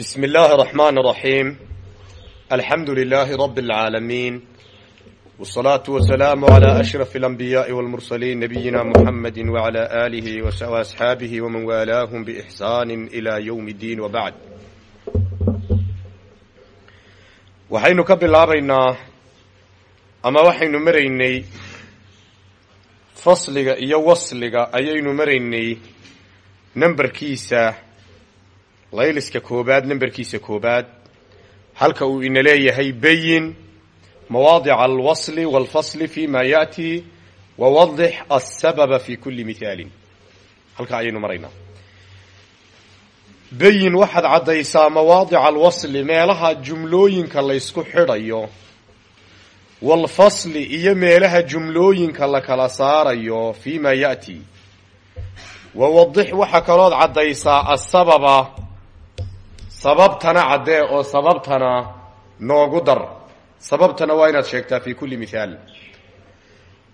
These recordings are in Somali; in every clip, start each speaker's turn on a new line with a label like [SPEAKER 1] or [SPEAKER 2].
[SPEAKER 1] بسم الله الرحمن الرحيم الحمد لله رب العالمين والصلاة والسلام على أشرف الأنبياء والمرسلين نبينا محمد وعلى آله وأصحابه ومن والاهم بإحسان إلى يوم الدين وبعد waxaynu ka bilaabaynaa ama waxaynu maraynay fasliga iyo wasliga ayaynu maraynay nambarkiisa layliska koobaad nambarkiisa koobaad halka uu ina leeyahay bayin mawaadica alwasli walfasli fi ma yaأti wawadix asababa fi kuli mihaalin halka ayaynu maraynaa bayin waxaad caddaysaa mawaadica alwasli meelaha jumlooyinka laysku xidhayo walfasli iyo meelaha jumlooyinka la kala saarayo fi ma yaأti wawadix waxaa kalood caddaysaa asababa sababtana caddee oo sababtana noogu dar. Sababtana waa inaad sheegtaa fi kuli mithaal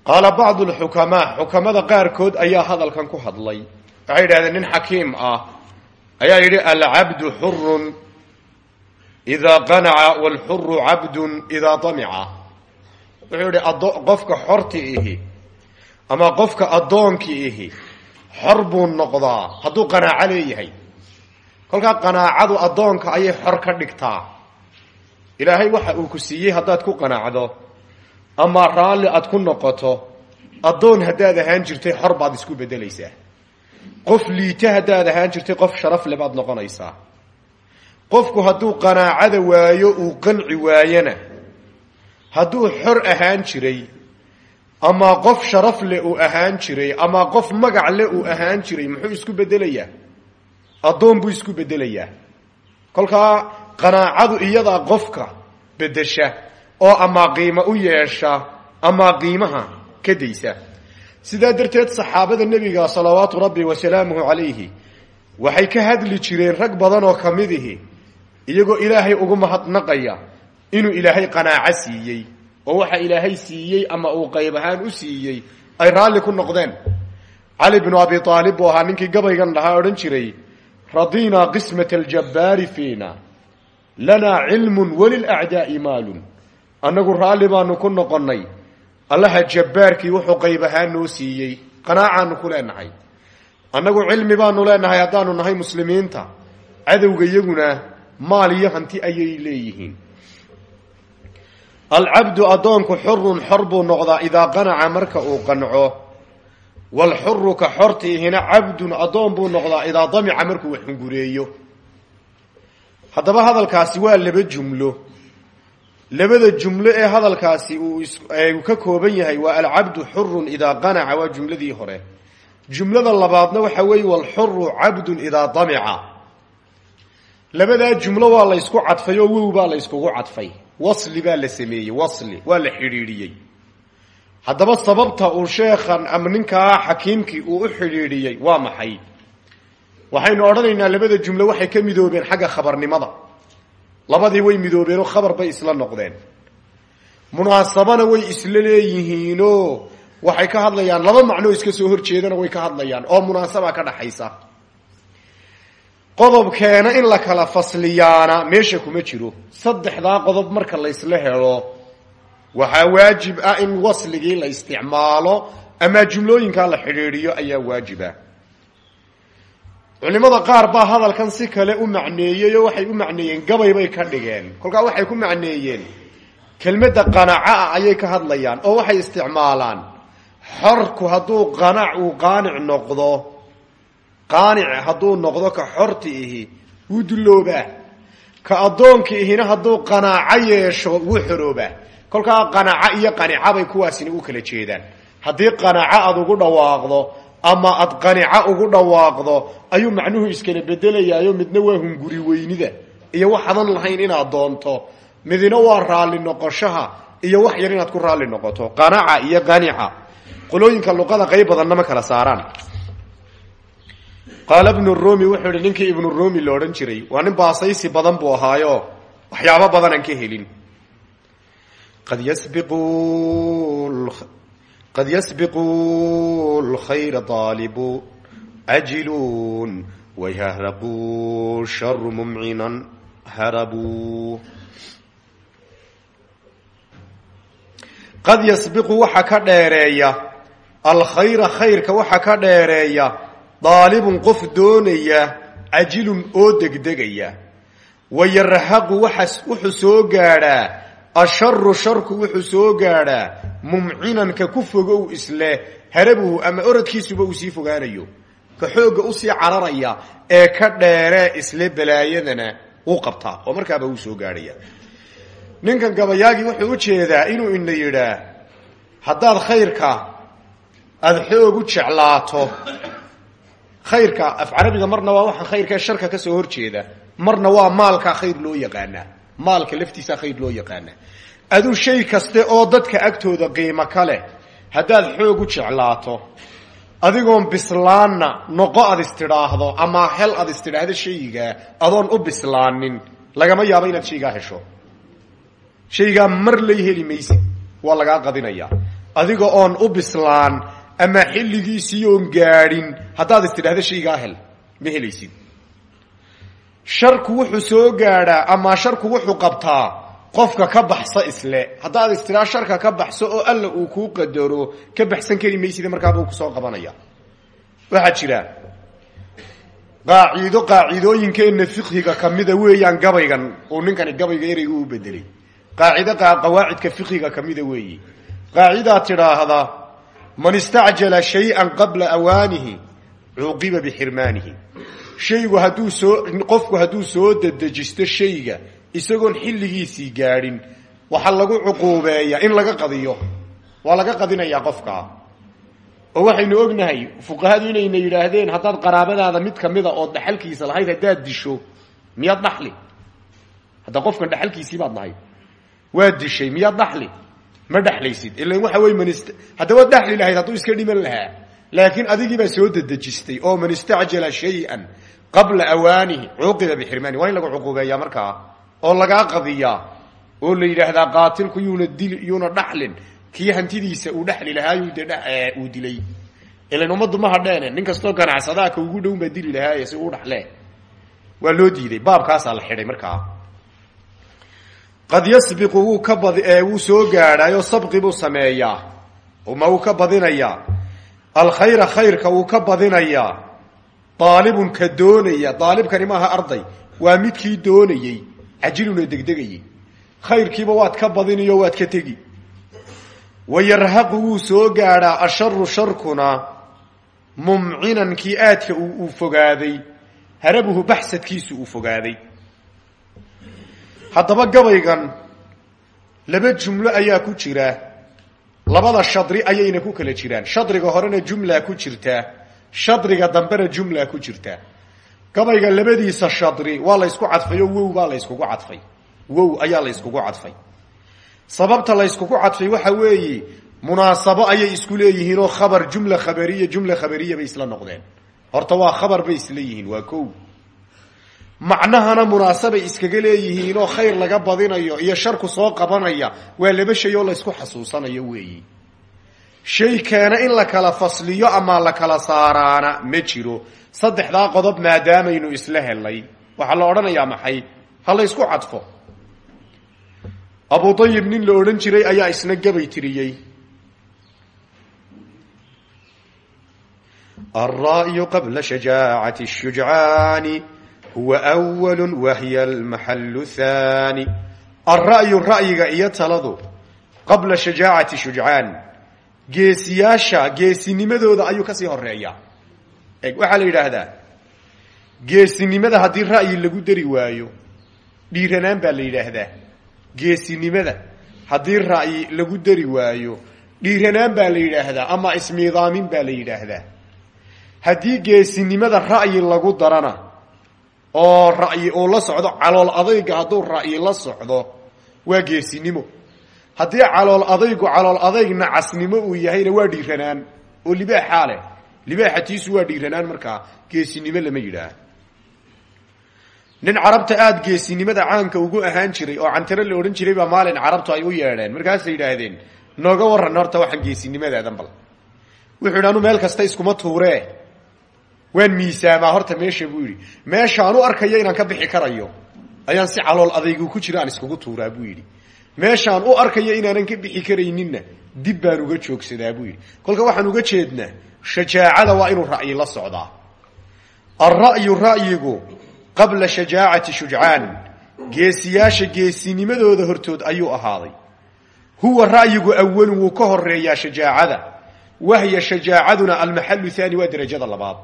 [SPEAKER 1] qaala bacdu lxukamaa xukamada qaarkood ayaa hadalkan ku hadlay. Waxay yidhahdeen nin xakiim ah. Ayaa yidhi alcabdu xurun idaa qanaca waalxuru cabdun idaa damica. Wuxuu yidhi qofka xorti ihi ama qofka addoonkii ihi xor buu noqdaa. Hadduu qanaaco leeyahay kolkaa qanaacadu addoonka ayay xor ka dhigtaa. Ilaahay waxa uu ku siiyey haddaad ku qanaacdo. Ama raalli aad ku noqoto addoon haddaad ahaan jirtay xor baad isku beddelaysaa. Qof liita haddaad ahaan jirtay qof sharaf le baad noqonaysaa. Qofku hadduu qanaacada waayo uu qanci waayona hadduu xor ahaan jiray ama qof sharaf le uu ahaan jiray ama qof magac le uu ahaan jiray muxuu isku beddelayaa addoon buu isku beddelayaa. Kolkaa qanaacadu iyadaa qofka beddesha oo ama qiimo u yeesha ama qiimaha ka daysa sidaa darteed saxaabada nebiga salawaatu rabbi wasalaamuhu calayhi waxay ka hadli jireen rag badan oo ka mid ihi iyagoo ilaahay ugu mahadnaqaya inuu ilaahay qanaaco siiyey oo waxa ilaahay siiyey ama uu qayb ahaan u siiyey ay raalli ku noqdeen. Cali bnu abi aalib buu ahaa ninkii gabaygan dhahaa odhan jiray radinaa qismat aljabbaari fiina lanaa cilmun walilacdaai maalun annagu raalli baanu ku noqonnay allaha jabbaarkii wuxuu qayb ahaan noo siiyey qanaacaanu ku leenahay annagu cilmi baanu leenahay haddaanu nahay muslimiinta cadowga iyaguna maal iyo hanti ayay leeyihiin alcabdu addoonku xurun xor buu noqdaa idaa qanaca marka uu qanco walxuru ka xortiihina cabdun addoon buu noqdaa idaa damica markuu wax hungureeyo. Haddaba hadalkaasi waa laba jumlo. Labada jumlo ee hadalkaasi uu ka kooban yahay waa alcabdu xurun idaa qanaca waa jumladii hore. Jumlada labaadna waxa weeye walxuru cabdun idaa damica. Labadaa jumlo waa la ysku cadfay oo wow baa la yskugu cadfay. Wasli baa la sameeyey wasli waa la xidhiidhiyey haddaba sababta uu sheekhan ama ninkaa xakiimkii uu u xidhiidhiyey waa maxay? Waxaynu odhanaynaa labada jumlo waxay ka midoobeen xagga khabarnimada. Labadii way midoobeenoo khabar bay isla noqdeen. Munaasabana way isla leeyihiinoo waxay ka hadlayaan laba macnoo iska soo horjeedana way ka hadlayaan oo munaasaba ka dhaxaysa. Qodobkeena in la kala fasliyaana meesha kuma jiro. Saddexdaa qodob marka laysla helo waxaa waajib ah in wasligii la isticmaalo ama jumlooyinkaa la xidhiidhiyo ayaa waajiba culimada qaar baa hadalkan si kale u macneeyey oo waxay u macneeyeen gabay bay ka dhigeen. Kolkaa waxay ku macneeyeen kelmadda qanaca ah ayay ka hadlayaan oo waxay isticmaalaan. Xorku hadduu qanac uu qaanic noqdo qaanic hadduu noqdo ka xorti ihi wuu ka addoonki ihina hadduu qanaaco yeesho wuu xoroobaa kolkaa qanaco iyo qanica bay kuwaasina u kala jeedaan. Haddii qanaco aad ugu dhawaaqdo ama aad qanica ugu dhawaaqdo ayuu macnuhu iskala bedelayaayo midna waa hunguri weynida. Iyo waxaadan lahayn inaad doonto midina waa raalli noqoshaha iyo wax yar inaad ku raalli noqoto. Qanaca iyo qanica qolooyinka luqada qayb badanna ma kala saaraan. Qaala bnu rumi wuxuu ihi ninkii ibnu rumi la odhan jiray waa nin baasaysi badan buu ahaayo. Waxyaabo badanaan ka helin qad yasbiqu lkhayra aalibu cajiluun wayahraquu sharu mumcinan harabuu qad yasbiqu waxa ka dheereeya alkhayra khayrka waxa ka dheereeya daalibun qof doonaya cajilun oo degdegaya wayarhaqu wuxuu soo gaadhaa asharu sharku wuxuu soo gaadhaa mumcinanka ku fogow isle harabuhu ama oradkiisuba uu sii fogaanayo. Ka xoogga u sii cararaya ee ka dheeree isle balaayadana uu qabtaa oo markaaba uu soo gaadhaya ninkan gabayaagii wuxuu u jeedaa inuu ina yidhaa haddaad khayrka aada xoog u jeclaato khayrka af carabiga marna waa waxaan khayrka sharka ka soo horjeeda marna waa maalka khayr loo yaqaanaa maalka laftiisa khayr loo yaqaanaa. Aduu shay kaste oo dadka agtooda qiimo ka leh haddaad xoog u jeclaato adigoon bislaanna noqo ad istidhaahdo ama hel ad istidhaahdo shaygaa adoon u bislaanin lagama yaabo inaad shaygaa hesho. Shaygaa mar lay heli maysid waa lagaa qadinayaa adiga oon u bislaan ama xilligiisii oon gaadhin haddaad istidhaahdo shaygaa hel ma helaysid sharku wuxuu soo gaadhaa ama sharku wuxuu qabtaa qofka ka baxsa isle. Haddaad istidhaa sharka ka baxso oo alla uu kuu qadaro ka baxsan kari maysida markaabuu ku soo qabanaya. Waxaa jira qaaciido qaacidooyinkeenna fiqhiga kamida weeyaan gabaygan uu ninkani gabayga ereyga u bedelay. Qaacido qawaacidka fiqhiga kamida weeyi. Qaacidaa tidhaahda man istacjala shay-an qabla awaanihi cuuqiba bixirmaanihi shaygu hadduu soo qofku hadduu soo dedejisto shayga isagoon xilligiisii gaadhin waxaa lagu cuquubeeyaa in laga qadiyo. Waa laga qadinayaa qofkaa oo waxaynu ognahay fuqahadu inayna yidhaahdeen haddaad qaraabadaada mid kamida oo dhaxalkiisa lahayd haddaad disho miyaad dhaxli? Hadda qofkan dhaxalkiisii baad lahayd waad dishay miyaad dhaxli? Ma dhexlaysid ilan waxa wey man hadda waad dhexli lahayd hadduu iska dhiman lahaa. Laakiin adigiibaa soo dedejistay oo man istacjala shay-an qabla awaanihi cuuqiba bixirmaani waa in lagu cuquubeeyaa markaa oo lagaa qadiyaa oo la yidhaahdaa qaatilku yuuna dil yuuna dhaxlin kii hantidiisa uu dhexli lahaayuu de uu dilay. Ilan ummaddu ma hadheene nin kastoo ganacsadaa ka ugu dhown baa dili lahaaye si uu dhaxlee waa loo diiday baabkaasaa la xidhay markaa. Qad yasbiqu wuu ka bad wuu soo gaadhaayoo sabqi buu sameeyaa. Ma wuu ka badinayaa. Alkhayra khayrka wuu ka badinayaa aalibun ka doonaya aalibkani maaha arday waa midkii doonayey cajiluna degdegayey khayrkiiba waad ka badiniyo waad ka tegi wayarhaqu wuu soo gaadhaa asharu sharkuna mumcinan kii aadka uu fogaaday harabuhu baxsadkiisu uu fogaaday haddaba gabaygan laba jumlo ayaa ku jira labada shadri ayayna ku kala jiraan shadriga horena jumla ku jirtaa shadriga dambena jumla ku jirtaa gabayga labadiisa shadri waa la ysku cadfay oo wow baa la yskugu cadfay. Wow ayaa la yskugu cadfay. Sababta la yskugu cadfay waxa weeye munaasabo ayay isku leeyihiin oo khabar jumla khabariya jumla khabariya bay isla noqdeen. Horta waa khabar bay isla yihiin waa ko macnahana munaasabay iskaga leeyihiin oo khayr laga badinayo iyo sharku soo qabanaya waa laba shay oo la ysku xasuusanayo weeyi shay keena in la kala fasliyo ama la kala saaraana ma jiro. Saddexdaa qodob maadaamaynu isla helay. Waxaa la odhanayaa maxay? Ha la ysku cadfo. Abu ayib nin la odhan jiray ayaa isna gabay tiriyey. Alra'yu qabla shajaacati shujcaani huwa walu wahiya almaxallu haani alra'yu ra'yiga iyo taladu qabla shajaacati shujcaan geesiyaasha geesinimadooda ayuu ka sii horeeyaa eg waxaa la yidhaahdaa geesinimada haddii ra'yi lagu dari waayo dhiiranaan baa la yidhaahdaa. Geesinimada haddii ra'yi lagu dari waayo dhiiranaan baa la yidhaahdaa ama ismiidaamin baa la yidhaahdaa. Haddii geesinimada ra'yi lagu darana oo ra'yi uu la socdo calool adayga hadduu ra'yi la socdo waa geesinimo haddii calool adaygu calool adayg nacasnimo uu yahayna waa dhiiranaan oo libaaxaa leh libaaxatiisu waa dhiiranaan markaa geesinimo lama yidhaah nin carabta aada geesinimada caanka ugu ahaan jiray oo cantiro la odhan jiray baa maalin carabtu ay u yeedheen. Markaasay yidhaahdeen nooga waran horta waxaan geesinimadadan bal. Wuxuu yidhi meel kasta iskuma tuuree. Waan miisaamaa horta meesha buu yidhi. Meeshaan u arkayo inaan ka bixi karayo ayaan si calool adaygu ku jira aan iskugu tuuraa buu yidhi meeshaan u arkayo inaanan ka bixi karayninna dib baan uga joogsadaa buu yidhi. Kolka waxaan uga jeednaa shajaacada waa inuu ra'yi la socdaa. Alra'yu ra'yigu qabla shajaacati shujcaan geesiyaasha geesinimadooda hortood ayuu ahaaday. Huwa ra'yigu awalun wuu ka horeeyaa shajaacada. Wahya shajaacaduna almaxalu haani waa derajada labaad.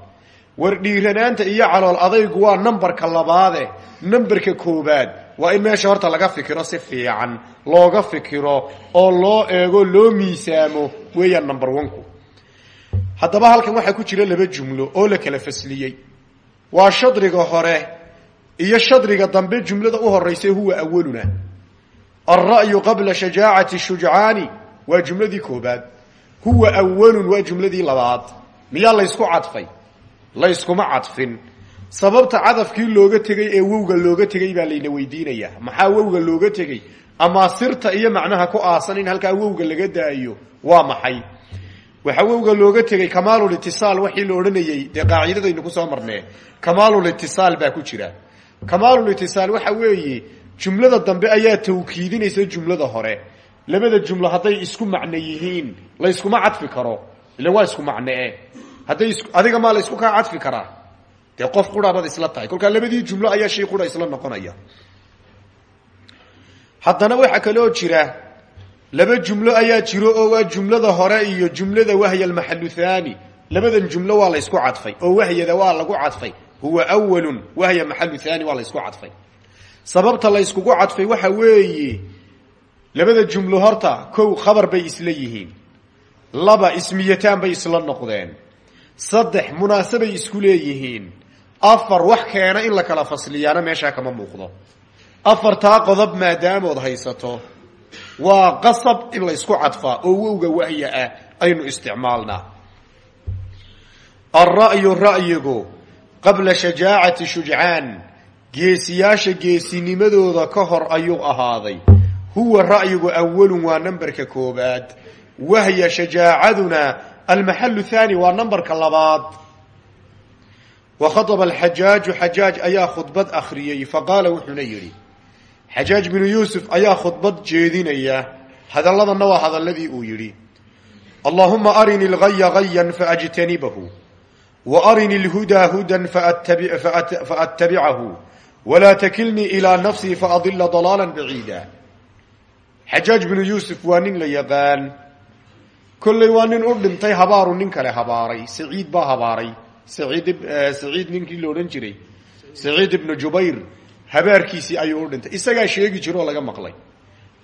[SPEAKER 1] War dhiiranaanta iyo calool adaygu waa nambarka labaade nambarka koobaad waa in meesha horta laga fikiro si fiican looga fikiro oo loo eego loo miisaamo weeyaan number onku haddaba halkan waxaa ku jira laba jumlo oo la kala fasliyey. Waa shadriga hore iyo shadriga dambe jumlada u horeysa huwa awaluna. Alra'yu qabla shajaacati shujcaani waa jumladii koobaad. Huwa awalun waa jumladii labaad. Miyaa laysku cadfay? Layskuma cadfin sababta cadafkii looga tegey ee wowga looga tegey baa layna weydiinayaa. Maxaa wowga looga tegey ama sirta iyo macnaha ku aasan in halkaa wowga laga daayo? Waa maxay? Waxaa wowga looga tegey kamaalulitisaal waxii la odhanayey dee qaacidadaynu ku soo marnee kamaalulitisaal baa ku jira. Kamaalulitisaal waxa weeye jumlada dambe ayaa tawkiidinaysa jumlada hore. Labada jumlo hadday isku macno yihiin layskuma cadfi karo. Ila waa isku macnee hadday is adiga maa la ysku kaa cadfi karaa dee qof qurabaad isla tahay. Kolkaa labadii jumlo ayaa shay qura isla noqonaya. Haddana waxaa kaloo jira laba jumlo ayaa jiro oo waa jumlada hore iyo jumlada wahya almaxalu thani labadan jumlo waa la ysku cadfay oo wahyada waa lagu cadfay. Huwa awalun wahya maxalu thani waa la ysku cadfay. Sababta la yskugu cadfay waxa weeye labada jumlo horta kow khabar bay isla yihiin. Laba ismiyataan bay isla noqdeen. Saddex munaasabay isku leeyihiin afar wax keena in la kala fasliyaana meeshaa kama muuqdo. Afartaa qodob maadaamood haysato waa qasab in la ysku cadfaa oo wowga wahya ah aynu isticmaalnaa. Alra'yu ra'yigu qabla shajaacati shujcaan geesiyaasha geesinimadooda ka hor ayuu ahaaday. Huwa ra'yigu awalun waa nambarka koobaad wahya shajaacaduna almaxalu thani waa nambarka labaad وخطب alxajaaju xajaaj ayaa khudbad akhriyey faqaala wuxuuna yidhi xajaaj binu yuusuf ayaa khudbad jeedinaya hadalladanna waa hadalladii uu yidhi allaahuma arini lgaya gayan faajtanibahu wa arini lhudaa hudan faatabicahu walaa takilnii ilaa nafsii faadila dalaala baciida xajaaj binu yuusuf waa nin la yaqaan kolley waa nin u dhintay habaaru nin kale habaaray saciid baa habaaray saciid saciid ninkii la odhan jiray. Saciid ibnu jubayr. Habaarkiisii ayuu u dhintay isagaa sheegi jiro oo laga maqlay.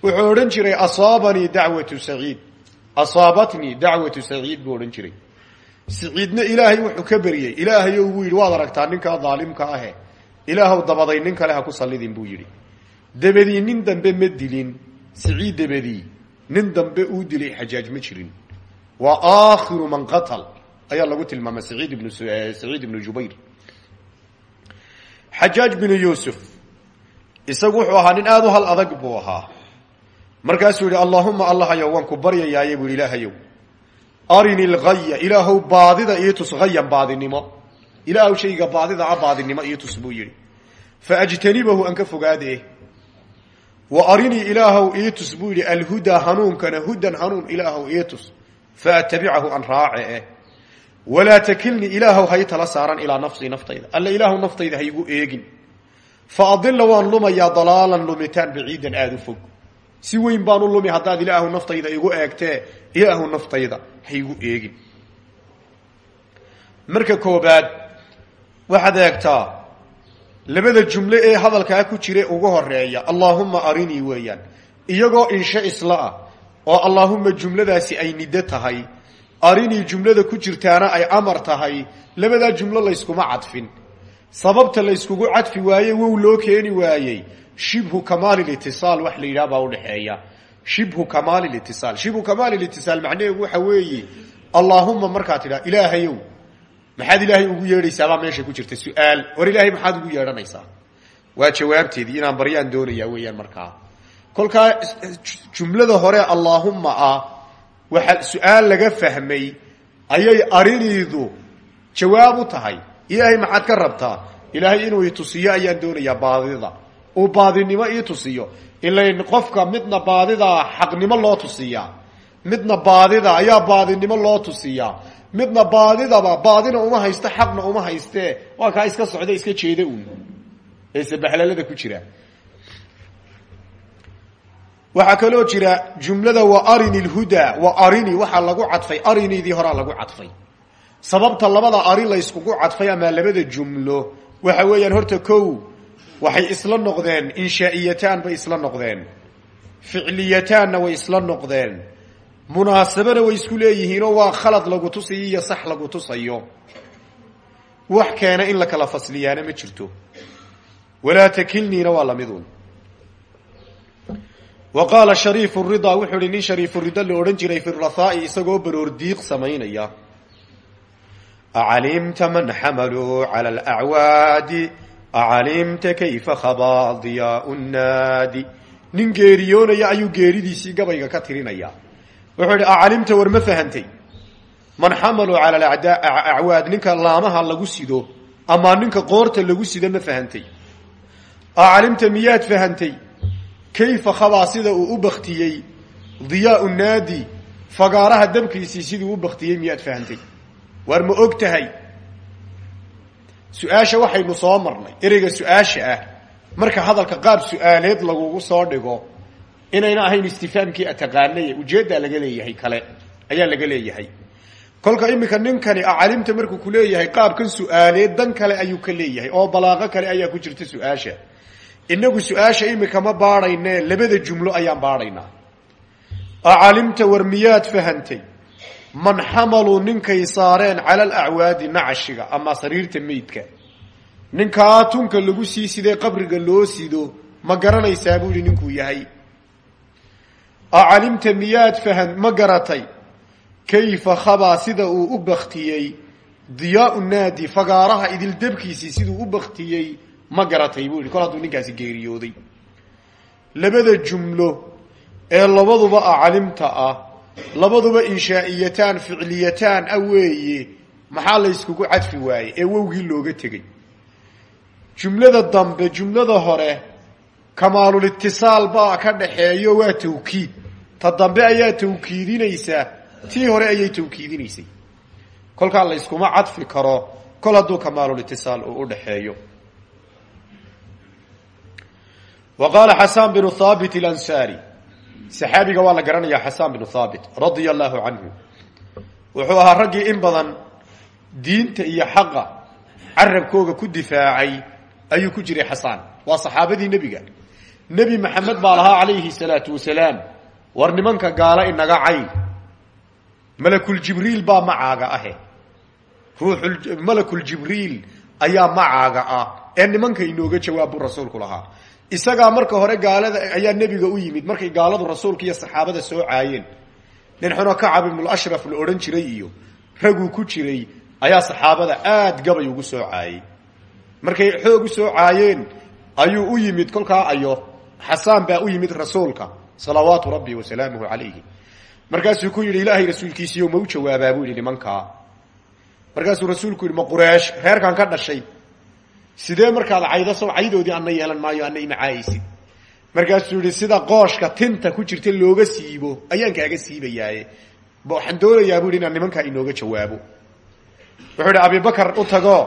[SPEAKER 1] Wuxuu odhan jiray asaabanii dacwatu saciid asaabatnii dacwatu saciid buu odhan jiray. Saciidna ilaahay wuxuu ka beriyey ilaahayo ugu yidhi waad aragtaa ninkaa daalimka ahe. Ilaahw dabaday nin kale ha ku sallidin buu yidhi. Dabadii nin dambe ma dilin. Saciid dabadii nin dambe uu dilay xajaaj ma jirin. Waa aakhiru man qatal ayaa lagu tilmaamay saciid ibnu saciid ibnu jubayr. Xajaaj binu yuusuf isagu wuxuu ahaa nin aada u hal adag buu ahaa. Markaasuu yihi allahuma allahayow waan ku baryayaaye buu yihi ilaahayow arini lgaya ilaahow baadida ii tus hayan baadinimo. Shayga baadida a baadinimo ii tus buu yihi faajtanibahu aan ka fogaade wa arinii ilaahow ii tus buu yidhi alhudaa hanuunkana hudan hanuun ilaahow ii tus. Faatabicahu an raace eh walaa takilnii ilaahow hay tala saaran ilaa nafsii naftayda. Alla ilaahow naftayda haygu eegin. Fa adila waan lumayaa dalaalan lumitaan baciidan aada u fog. Si weyn baan u lumi haddaad ilaahu naftayda igu eegtee ilaahu naftayda haygu eegin. Marka koobaad waxaad eegtaa labada jumle ee hadalkaa ku jira ugu horreeya allaahuma arinii weeyaan. Iyagoo inshe isla ah oo allaahuma jumladaasi ay niddo tahay arinii jumlada ku jirtaana ay amar tahay labadaa jumlo layskuma cadfin. Sababta layskugu cadfi waaye wow loo keeni waayey shibhu kamaalilitisaal wax la yidhaha baa udhexeeya shibhu kamaalilitisaal shibhu kamaalilitisaal macnaheedu waxa weeye allaahuma markaad tidhaha ilaahayow maxaad ilaahay ugu yeedhaysaabaa meesha ku jirta su'aal. War ilaahay maxaad ugu yeedhanaysaa? Waa jawaabteedii inaan baryaan doonayaa weeyaan markaa. Kolkaa jumlada hore allaahuma ah waxa su'aal laga fahmay ayay ariniidu jawaab u tahay. Ilaahay maxaad ka rabtaa? Ilaahay inuu itusiyo ayaan doonayaa baadida. Uu baadinimo ii tusiyo. Ilayn qofka midna baadidaa xaqnimo loo tusiyaa. Midna baadida ayaa baadinimo loo tusiyaa. Midna baadidaba baadina uma haysto xaqna uma hayste. Waa kaa iska socda iska jeeda un ee sabaxlalada ku jira waxaa kaloo jira jumlada wa arini lhuda wa arini waxaa lagu cadfay arinidii horaa lagu cadfay. Sababta labada ari layskugu cadfay ama labada jumlo waxa weeyaan horta kow waxay isla noqdeen inshaa'iyataan bay isla noqdeen ficliyataanna way isla noqdeen munaasabana way isku leeyihiinoo waa khalad lagu tusayo iyo sax lagu tusayo. Wax keena in la kala fasliyaana ma jirto. Walaa takilniina waa lamidun wa qaala shariifu ridaa wuxuu ihi nin shariifu rida la odhan jiray fi rathaa'i isagoo baroor diiq samaynaya acalimta man xamaluu cala alacwaadi acalimta kayfa khabaa diyaau nnaadi nin geeriyoonaya ayuu geeridiisii gabayga ka tirinaya wuxuu idhi acalimta war ma fahantay man xamaluu cala acwaad ninka laamaha lagu sido ama ninka qoorta lagu sido ma fahantay acalimta miyaad fahantay kayfa khabaa sida uu u baktiyey diyaau naadi fagaaraha dabkiisii siduu u baktiyey miyaad fahantay waar ma og tahay? Su'aasha waxaynu soo marnay ereyga su'aasha ah. Marka hadalka qaab su'aaleed lagugu soo dhigo inayna ahayn istifaamkii ataqaanay ujeeddaa laga leeyahay kale ayaa laga leeyahay. Kolka iminka ninkani acalimta markuu ku leeyahay qaabkan su'aaleed dan kale ayuu ka leeyahay oo balaaqo kale ayaa ku jirta su'aasha inagu su'aasha imika ma baadhayne labada jumlo ayaan baadhaynaa acalimta war miyaad fahantay man xamaluu ninkay saareen cala alacwaadi nacashiga ama sariirta meydka. Ninkaa tunka lagu sii sidee qabriga loo sido ma garanaysaa buu yihi ninkuu yahay. Acalimta miyaad fahan ma garatay kayfa khabaa sida uu u baktiyey diyaau naadi fagaaraha idil dabkiisii siduu u baktiyey ma garatay buu yihi kol hadduu ninkaasi geeriyooday. Labada jumlo ee labaduba acalimta ah labaduba inshaa'iyataan ficliyataan ah weeye maxaa la yskugu cadfi waaye ee wowgii looga tegey? Jumlada dambe jumlada hore kamaalulitisaal baa ka dhaxeeyo waa tawkiid. Ta dambe ayaa tawkiidinaysaa tii hore ayay tawkiidinaysay. Kolkaa la yskuma cadfi karo kol hadduu kamaalulitisaal u wa qaala xasaan binu haabit alansaari saxaabiga waa la garanayaa xasaan binu haabit radia allahu canhu wuxuu ahaa raggii in badan diinta iyo xaqa carabkooga ku difaacay ayuu ku jiray xasaan waa saxaabadii nebiga. Nebi maxamed baa lahaa calayhi salaatu wasalaam war nimanka gaala inaga cayn malakuljibriil baa macaaga ahe. Ruuxu malakuljibriil ayaa macaaga ah. Ee nimanka inooga jawaab buu rasuulku lahaa isagaa marka hore gaalada ayaa nebiga u yimid. Markay gaaladu rasuulka iyo saxaabada soo caayeen nin xuno kacab ibnulashraf la odhan jiray iyo raguu ku jiray ayaa saxaabada aad gabay ugu soo caayey. Markay xoog u soo caayeen ayuu u yimid kolkaa ayo xasaan baa u yimid rasuulka salawaatu rabbi wasalaamuhu calayhi. Markaasuu ku yidhi ilaahay rasuulkiisiiyo ma u jawaabaa? buu yidhi nimankaa. Markaasuu rasuulku yidhi ma qureesh reerkan ka dhashay sidee markaad caydo sow caydoodii ana yeelan maayo ana ima caayaysid markaasuu yihi sida qooshka tinta ku jirta looga siibo ayaan kaaga siibayaaye waxaan doonayaa bu yidhi inaan nimankaa inooga jawaabo. Wuxuu yidhi abibakar u tago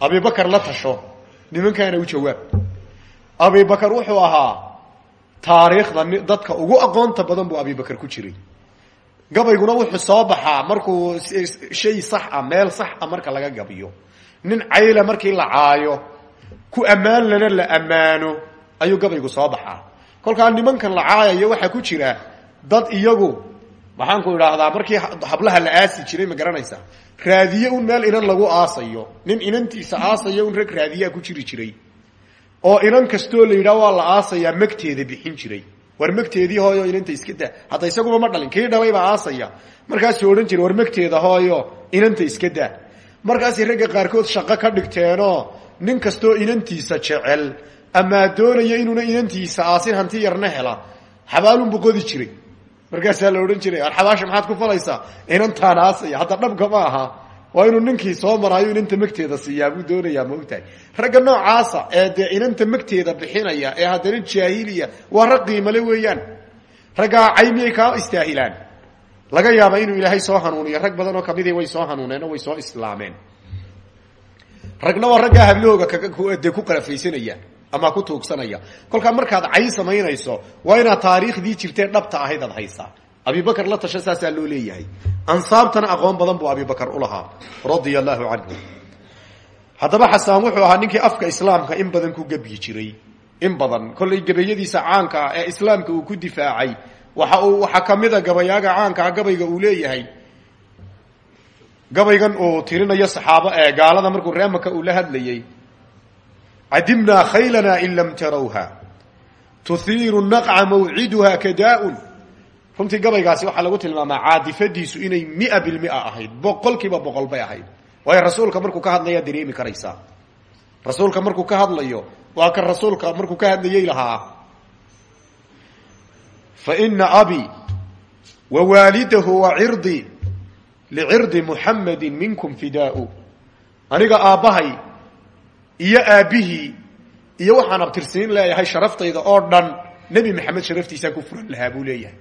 [SPEAKER 1] abibakar la tasho nimankaana u jawaab. Abibakar wuxuu ahaa taariikhda dadka ugu aqoonta badan buu abibakar ku jiray. Gabayguna wuxuu soo baxaa markuu shay sax ah meel sax ah marka laga gabiyo nin cayla markii la caayo ku ammaan lana la ammaano ayuu gabaygu soo baxaa. Kolkaa nimankan la caayayo waxaa ku jira dad iyagu maxaanku idhaahdaa markii hablaha la aasi jiray ma garanaysaa raadiye un meel inan lagu aasayo nin inantiisa aasayo un rag raadiyaa ku jiri jiray oo inan kastoo la yidhaah waa la aasayaa megteeda bixin jiray. War megteedii hooyo inanta iska daa hadda isaguba ma dhalin kii dhalaybaa aasaya. Markaasuu odhan jiray war megteeda hooyo inanta iska daa markaasay ragga qaarkood shaqo ka dhigteenoo nin kastoo inantiisa jecel amaa doonaya inuuna inantiisa aasin hanti yarna hela xabaalunbu qodi jiray. Markaasaa la odhan jiray ar xabaasha maxaad ku falaysaa? Inantaan aasaya hadda dhabka ma aha. Waa inuu ninkii soo maraayo inanta magteeda siiyaa buu doonayaa ma ogtahay. Ragga noocaasa ee dee inanta magteeda bixinaya ee haddana jaahiliya waa rag qiimale weeyaan. Raggaa caymiyay kaa istaahilaan laga yaaba inuu ilaahay soo hanuuniyo. Rag badan oo kamidii way soo hanuuneen way soo islaameen. Ragna waa raggaa hablahooga kade ku qalafaysanaya ama ku tuugsanaya. Kolkaa markaad cay samaynayso waa inaad taariikhdii jirtee dhabta ahayd aad haysaa. Abibakar la tasha saasaa loo leeyahay. Ansaabtana aqoon badan buu abibakar ulahaa radia allahu canhu. Haddaba xasaan wuxuu ahaa ninkii afka islaamka in badan ku gebyi jiray. In badan. Kollay gabayadiisa caanka ah ee islaamka uu ku difaacay waxa uu waxaa kamida gabayaaga caanka ah gabayga uu leeyahay. Gabaygan uu tirinayo saxaabo ee gaalada markuu reemaka uu la hadlayey cadimnaa khaylana in lam tarawha tuhiiru naqca mawciduha kadaaun. Runtii gabaygaasi waxaa lagu tilmaamaa caadifadiisu inay mia bilmia ahayd boqol kiiba boqol bay ahayd. Waayo rasuulka markuu ka hadlayaa dareemi karaysaa. Rasuulka markuu ka hadlayo waa kan rasuulka markuu ka hadlayay lahaa fa ina abi wa waalidahu wa cirdii licirdi muxamadi minkum fidaau aniga aabbahay iyo aabbihii iyo waxaan abtirsiin leeyahay sharaftayda oo dhan nebi maxamed sharaftiisaan ku furan lahaa buu leeyahay.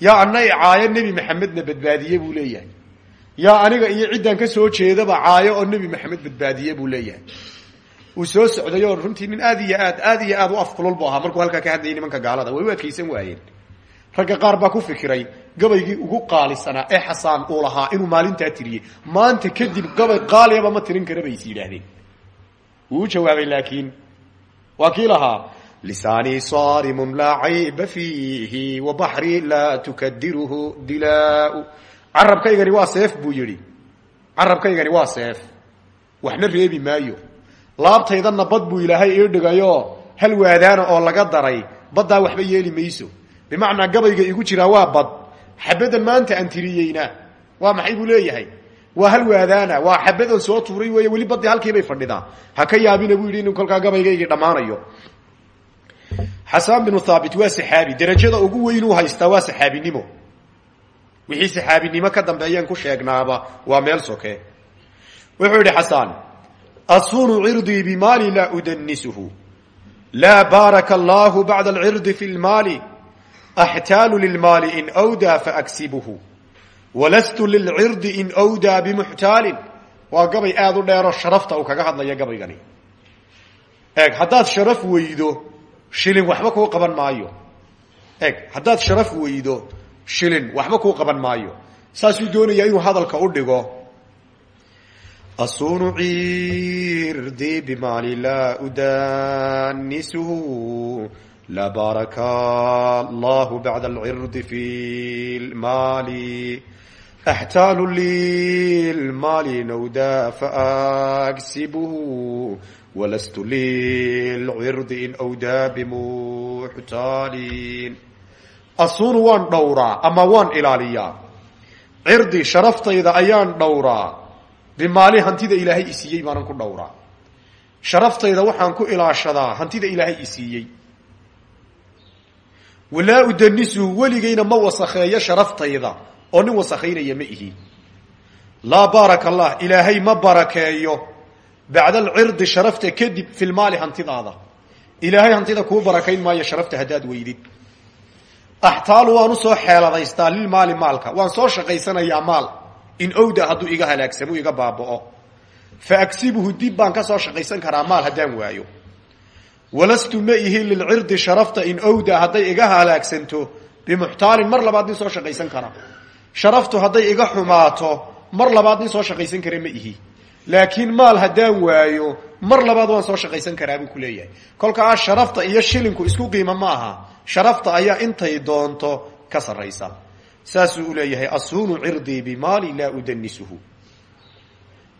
[SPEAKER 1] Yaa ana caayo nebi maxamedna badbaadiye buu leeyahay. Yaa aniga iyo ciddaan ka soo jeedaba caayo oo nebi maxamed badbaadiye buu leeyahay. Uu soo socday oo runtii nin aad iyo aad aad iyo aad u afkulul bu ahaa. Markuu halkaa ka hadlayay nimanka gaalada way u waayeen ragga qaar baa ku fikiray gabaygii ugu qaalisanaa ee xasaan uu lahaa inuu maalintaa tiriyey. Maanta kadib gabay qaaliyaba ma tirin kara bay is yidhaahdeen. Wuu jawaabay laakiin waa kii lahaa lisaanii saarimun laa cayba fiihi wa baxri laa tukadiruhu dilaau. Carabkaygani waa seef buu yidhi. Carabkaygani waa seef. Waxna reebi maayo. Laabtaydana bad buu ilaahay ii dhigayo. Hal waadaana oo laga daray baddaa waxba yeeli mayso bimacnaa gabayga igu jiraa waa bad. Xabadan maanta aan tiriyeyna. Waa maxay buu leeyahay? Waa hal waadaana. Waa xabadan soo tuuray wey weli badii halkiibay fadhidaa. Ha ka yaabina buu yidhi inuu kolkaa gabaygaygii dhammaanayo. Xasaan binu thaabit waa saxaabi. Derajada ugu weyn uu haystaa waa saxaabinimo. Wixii saxaabinimo ka dambeeyeen ku sheegnaaba waa meel soke. Wuxuu yidhi xasaan asunu cirdii bimaali laa udanisuhu. Laa axtaalu lilmaali in wdaa faaksibuhu walastu lilcirdi in wdaa bimuxtaalin waa gabay aada u dheero sharafta uu kaga hadlaya gabaygani eeg haddaad sharaf weydo shilin waxba kuu qaban maayo eeg haddaad sharaf weydo shilin waxba kuu qaban maayo saasuu doonayaa inuu hadalka u dhigo asunu cirdii bimaali laa udanisuhu laa baaraka allahu bacda alcirdi fi lmaali axtaalu lilmaali nawda faagsibuhu walastu lilcirdi in wdaa bimuxtaalin asunu waan dhowraa ama waan ilaaliyaa cirdi sharaftayda ayaan dhowraa bimaali hantida ilaahay isiiyey baanan ku dhowraa sharaftayda waxaan ku ilaashadaa hantida ilaahay isiiyey walaa udanisu weligayna ma wasakheeyo sharaftayda oo nin wasakhaynaya ma ihi. Laa baaraka allah ilaahay ma barakeeyo bacda alcirdi sharafta kadib fi lmaali hantidaada. Ilaahay hantida kuu barakayn maayo sharafta haddaad weydid. Axtaalu waan u soo xeeladaystaa lilmaali maalka. Waan soo shaqaysanayaa maal. In owda hadduu iga halaagsamo iga baaba'o. Fa agsibuhu dib baan ka soo shaqaysan karaa maal haddaan waayo walastu ma ihi lilcirdi sharafta in owda hadday iga halaagsanto bimuxtaalin mar labaad nin soo shaqaysan kara. Sharaftu hadday iga xumaato mar labaad nin soo shaqaysan kara ma ihi. Laakiin maal haddaan waayo mar labaad waan soo shaqaysan karaa buu ku leeyahay. Kolkaa sharafta iyo shilinku isku qiimo ma aha. Sharafta ayaa intay doonto ka sarraysa. Saasuu u leeyahay asunu cirdii bimaali laa udanisuhu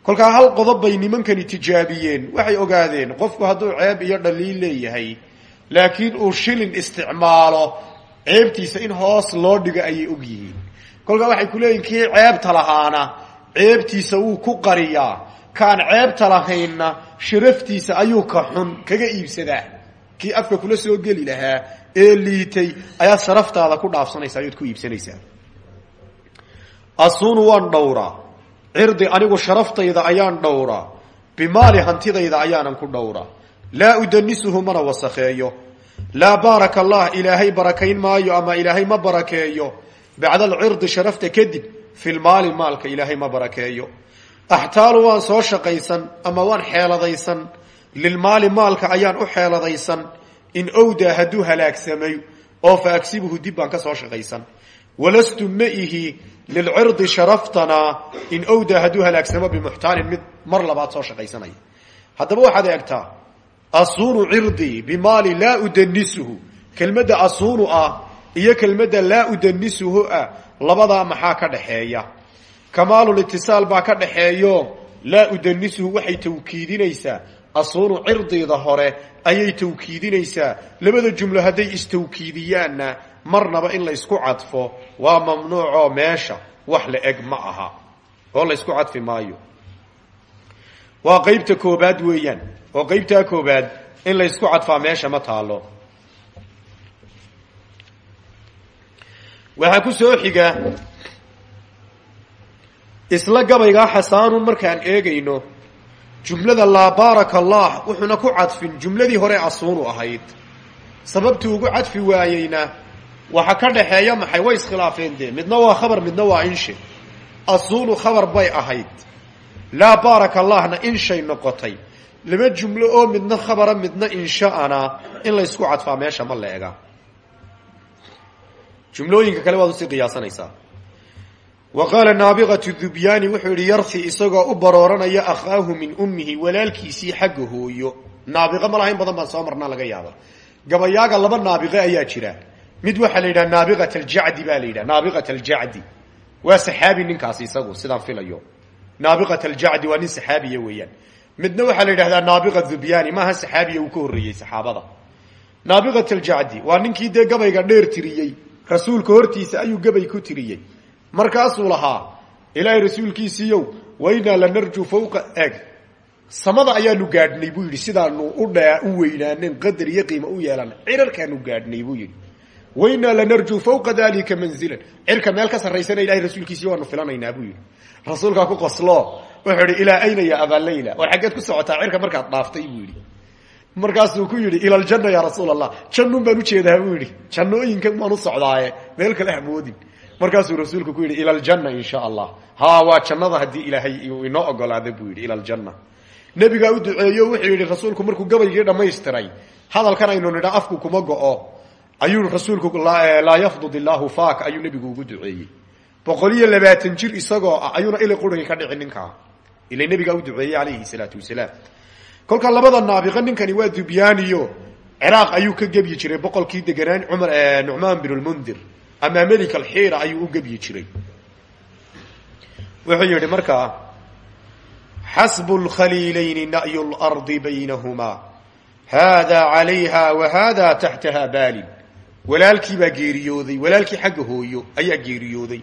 [SPEAKER 1] kolkaa hal qodob bay nimankani tijaabiyeen. Waxay ogaadeen qofku hadduu ceeb iyo dhaliil leeyahay laakiin uu shilin isticmaalo ceebtiisa in hoos loo dhigo ayay og yihiin. Kolkaa waxay ku leeyihiin kii ceebta lahaana ceebtiisa wuu ku qariyaa. Kaan ceebta lahaynna sharaftiisa ayuu ka xun kaga iibsadaa. Kii afka kula soo geli lahaa ee liitay ayaad sharaftaada ku dhaafsanaysaa oad ku iibsanaysaa. Asunu waan dhowraa cirdi anigu sharaftayda ayaan dhowraa bimaali hantidayda ayaanan ku dhowraa. Laa udanisuhu mana wasakheeyo. Laa baaraka allah ilaahay barakayn maayo ama ilaahay ma barakeeyo. Bacda alcirdi sharafta kadib fi lmaali maalka ilaahay ma barakeeyo. Axtaalu waan soo shaqaysan ama waan xeeladaysan. Lilmaali maalka ayaan u xeeladaysan. In owdaa hadduu halaagsamay oo fa agsibuhu dib baan ka soo shaqaysan walastu ma ihi lilcirdi sharaftana in owdaa hadduu halaagsamo bimuxtaalin mid mar labaad soo shaqaysanaya haddaba waxaad eegtaa asuunu cirdii bimaali laa udanisuhu kelmadda asuunu ah iyo kelmadda laa udanisuhu ah labadaa maxaa ka dhaxeeya kamaalulitisaal baa ka dhaxeeyo laa udanisuhu waxay tawkiidinaysaa asuunu cirdiida hore ayay tawkiidinaysaa labada jumlo hadday istawkiidiyaanna marnaba in laysku cadfo waa mamnuucoo meesha wax la eg ma aha oo laysku cadfi maayo. Waa qeybta koobaad weeyaan oo qeybtaa koobaad in laysku cadfaa meesha ma taalo waxaa ku soo xiga isla gabaygaa xasaanun markaan eegayno jumlada laa baaraka allah wuxuuna ku cadfin jumladii hore asuunu ahayd. Sababtii ugu cadfi waayeyna waxa ka dhaxeeya maxay way iskhilaafeen dee? Midna waa khabar midna waa inshe asuunu khabar bay ahayd. Laa baaraka allahna inshay noqotay. Laba jumlo oo midna khabara midna inshaana in laysku cadfaa meesha ma la ega jumlooyinka kale waad u sii qiyaasanaysaa wa qaala naabiqatu dubyaani wuxuu yihi yarhi isagoo u barooranaya akhaahu min ummihi walaalkiisii xagga hooyo. Naabiqo ma lahayn badan baan soo marnaa laga yaaba gabayaaga laba naabiqe ayaa jira mid waxaa la yidhaha naabiqat aljacdi baa la yidhaha naabiqat aljacdi waa saxaabi ninkaasi isagu sidaan filayo. Naabiqat aljacdi waa nin saxaabiya weeyaan. Midna waxaa la yidhahdaa naabiqa dubyaani maaha saxaabiya uu ka horreeyey saxaabada. Naabiqat aljacdi waa ninkii dee gabayga dheer tiriyey. Rasuulka hortiisa ayuu gabay ku tiriyey. Markaasuu lahaa ilaahay rasuulkiisiiyow waynaa lanarjuu fawqa eg samada ayaanu gaadhnay buu yidhi. Sidaanu u dha u weynaanen qadar iyo qiimo u yeelan cirarkaanu gaadhnay buu yidhi waynaa lanarjuu fawqa dalika manzilan cirka meel ka sarraysana ilahay rasuulkiisiiyo waanu filanaynaa buu yidhi rasuulkaa ku qoslo wuxuu yihi ilaa ayna ya abaa layla war xaggeed ku socotaa cirka markaad dhaaftay buu yidhi markaasuu ku yidhi ila aljanna ya rasuul allah jannun baan u jeedaa buu yidhi jannooyinkan waan u socdaaye meel kale hamoodin markaasuu rasuulku ku yidhi ila aljanna in sha allah ha waa jannada haddii ilaahay inoo ogolaada buu yidhi ila aljanna nebigaa u duceeyo wuxuu rasuulku markuu gabaygii hadalkan aynu nidha afku kuma go-o ayuu rasuulku laa yafdud illaahu faak ayuu nebigu ugu duceeyey. Boqol iyo labaatan jir isagoo ah ayuuna ili qurigi ka dhici ninkaa. Ila nebigaa u duceeyey calayhi salaatu wasalaam. Kolka labada naabiqa ninkani waa dubyaaniyo ciraaq ayuu ka gebyi jiray. Boqolkii deganaan cumar nucmaan bin lmundir ama melik alxiira ayuu u gebyi jiray. Wuxuu yihi markaa xasbu lkhaliilayni na'yu lardi baynahumaa hada calayha wa hada taxtaha baalin walaalkii baa geeriyooday walaalkii xagga hooyo ayaa geeriyooday.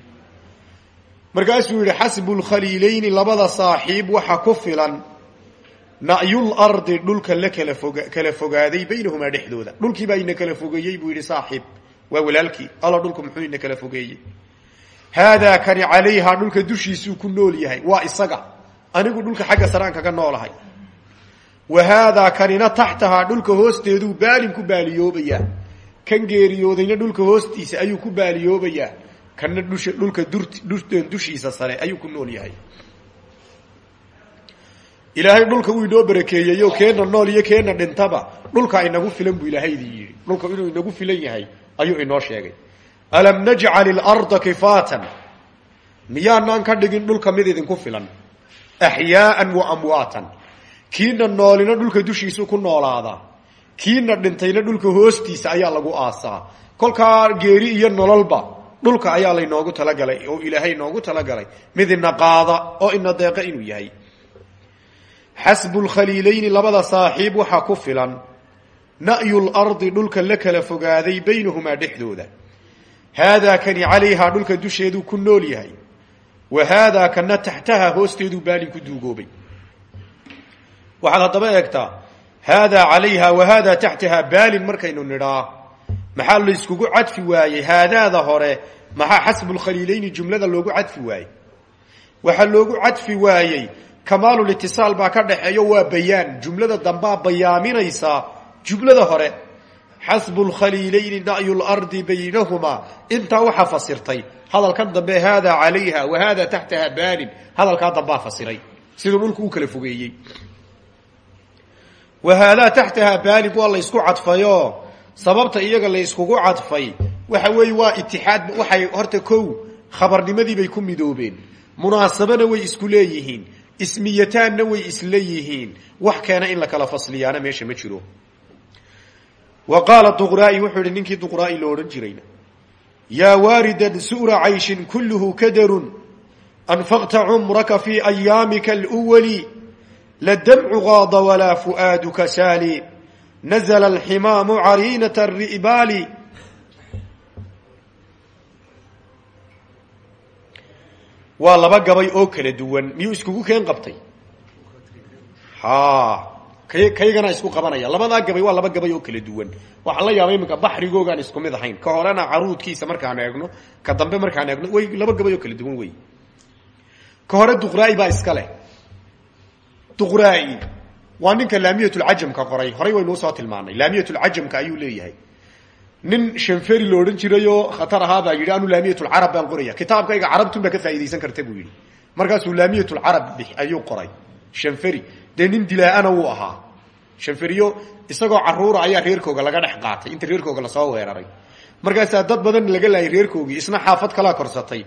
[SPEAKER 1] Markaasuu yihi xasbu lkhaliilayni labada saaxiib waxa ku filan. Na'yulardi dhulka la kala foga kala fogaaday baynahumaa dhexdooda. Dhulkiibaa ina kala fogeeyey buu yidhi saaxiib waa walaalkii. Alla dhulku muxuu ina kala fogeeyey. Haadaa kani calayhaa dhulka dushiisuu ku nool yahay. Waa isaga. Anigu dhulka xagga saraan kaga noolahay. Wa haadaa kanina taxtahaa dhulka hoosteeduu baalin ku baaliyoobayaa kan geeriyoodayna dhulka hoostiisa ayuu ku baaliyoobayaa. Kana dhusha dhulka dushiisa sare ayuu ku nool yahay. Ilaahay dhulka uu inoo barakeeyey oo keena nool iyo keena dhintaba dhulka inagu filan buu ilaahay idin dhulka inuu inagu filan yahay ayuu inoo sheegay. Alam najcal ilarda kifaatan? Miyaanaan ka dhigin dhulka mid idinku filan? Axyaaan wa amwaatan? Kiina noolina dhulka dushiisu ku noolaadaa kiina dhintayna dhulka hoostiisa ayaa lagu aasaa. Kolkaa geeri iyo nololba dhulka ayaa laynoogu talagalay oo ilaahay inoogu talagalay. Mid ina qaada oo ina deeqa inuu yahay. Xasbu lkhaliilayni labada saaxiib waxaa ku filan. Na'yu lardi dhulka la kala fogaaday baynahumaa dhexdooda. Haadaa kani calayhaa dhulka dusheeduu ku nool yahay. Wa haadaa kana taxtaha hoosteeduu baalin ku duugoobay. Waxaad haddaba eegtaa haadaa calayha wa haadaa taxtaha baalin markaynu nidhaa. Maxaa layskugu cadfi waayey? Haadaada hore maxaa xasbu lkhaliilayni jumlada loogu cadfi waayey? Waxaa loogu cadfi waayey kamaalulitisaal baa ka dhaxeeyo waa bayaan. Jumlada dambaa bayaaminaysaa jumlada hore xasbu lkhaliilayni na'yu lardi baynahumaa. Intaa waxaa fasirtay hadalkan dambe haada calayha wa haada taxtaha baanin hadalkaa dambaa fasiray. Siduu dhulku u kala fogeeyey wa haadaa taxtaha baanin waa laysku cadfayo sababta iyaga layskugu cadfay waxa weeye waa itixaad waxay horta kow khabarnimadii bay ku midoobeen munaasabana way isku leeyihiin ismiyataanna way isla yihiin wax keena in la kala fasliyaana meesha ma jiro wa qaala duqraa'i wuxuu yihi ninkii duqraa'i lo odhan yaa waaridan su'ra cayshin kulluhu kadarun anfaqta cumraka fii ayaamika alwali ladamcu qaada walaa fu'aaduka saali nazla alximaamu cariinata ri'baali waa laba gabay oo kala duwan. Miyuu iskugu keen qabtay? Kaygana isku qabanaya. Labadaa gabay waa laba gabay oo kala duwan. Waxaan la yaabay iminka baxrigoogaan isku mid ahayn. Ka horena caruudkiisa markaan eegno ka dambe markaan eegno way laba gabay oo kala duwan wey ka hore duqraa'i baa iska duqraa'i waa ninka laamiyatulcajamka qoray. Horay waynuu soo tilmaanay laamiyatulcajamka ayuu leeyahay. Nin shanferi lo odhan jirayoo khatar ahaa baa yidhi anu laamiyatulcarab baan qoraya. Kitaabkayga carabtun baa ka faa'idaysan karta buu yidhi. Markaasuu laamiyatulcarab ayuu qoray. Shanferi. Dee nin dilaa-ana wuu ahaa. Shanferiyo isagoo caruura ayaa reerkooga laga dhex qaatay. Inta reerkooga la soo weeraray. Markaasaa dad badan laga laayay reerkoogii isna xaafad kalaa korsatay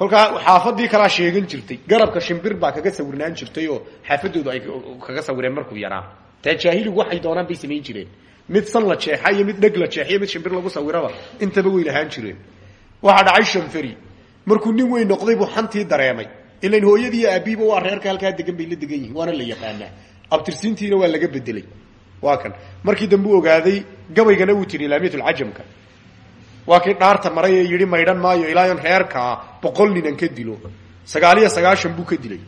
[SPEAKER 1] kolkaa xaafadii kalaa sheegan jirtay garabka shimbir baa kaga sawirnaan jirtay oo xaafadoodu ay kaga sawireen markuu yaraa. Taa jaahiligu waxay doonaan bay samayn jireen. Mid san la mid dheg la mid shimbir lagu sawiraba intaba way lahaan jireen. Waxaa dhacay shanferi. Markuu nin weyn noqday buu xantii dareemay. Ilan hooyadii iyo waa reerka halkaa degan bay la degan yihiin waana la yaqaanaa. Abtirsiintiina waa laga bedelay. Waa kan. Markii dambe ogaaday gabaygana wuu tiri laamiyatulcajamka waa kii dhaarta maray ee yidhi maydhan maayo ilaayon reerkaa boqol ninan ka dilo. Sagaaliyo sagaashan buu ka dilay.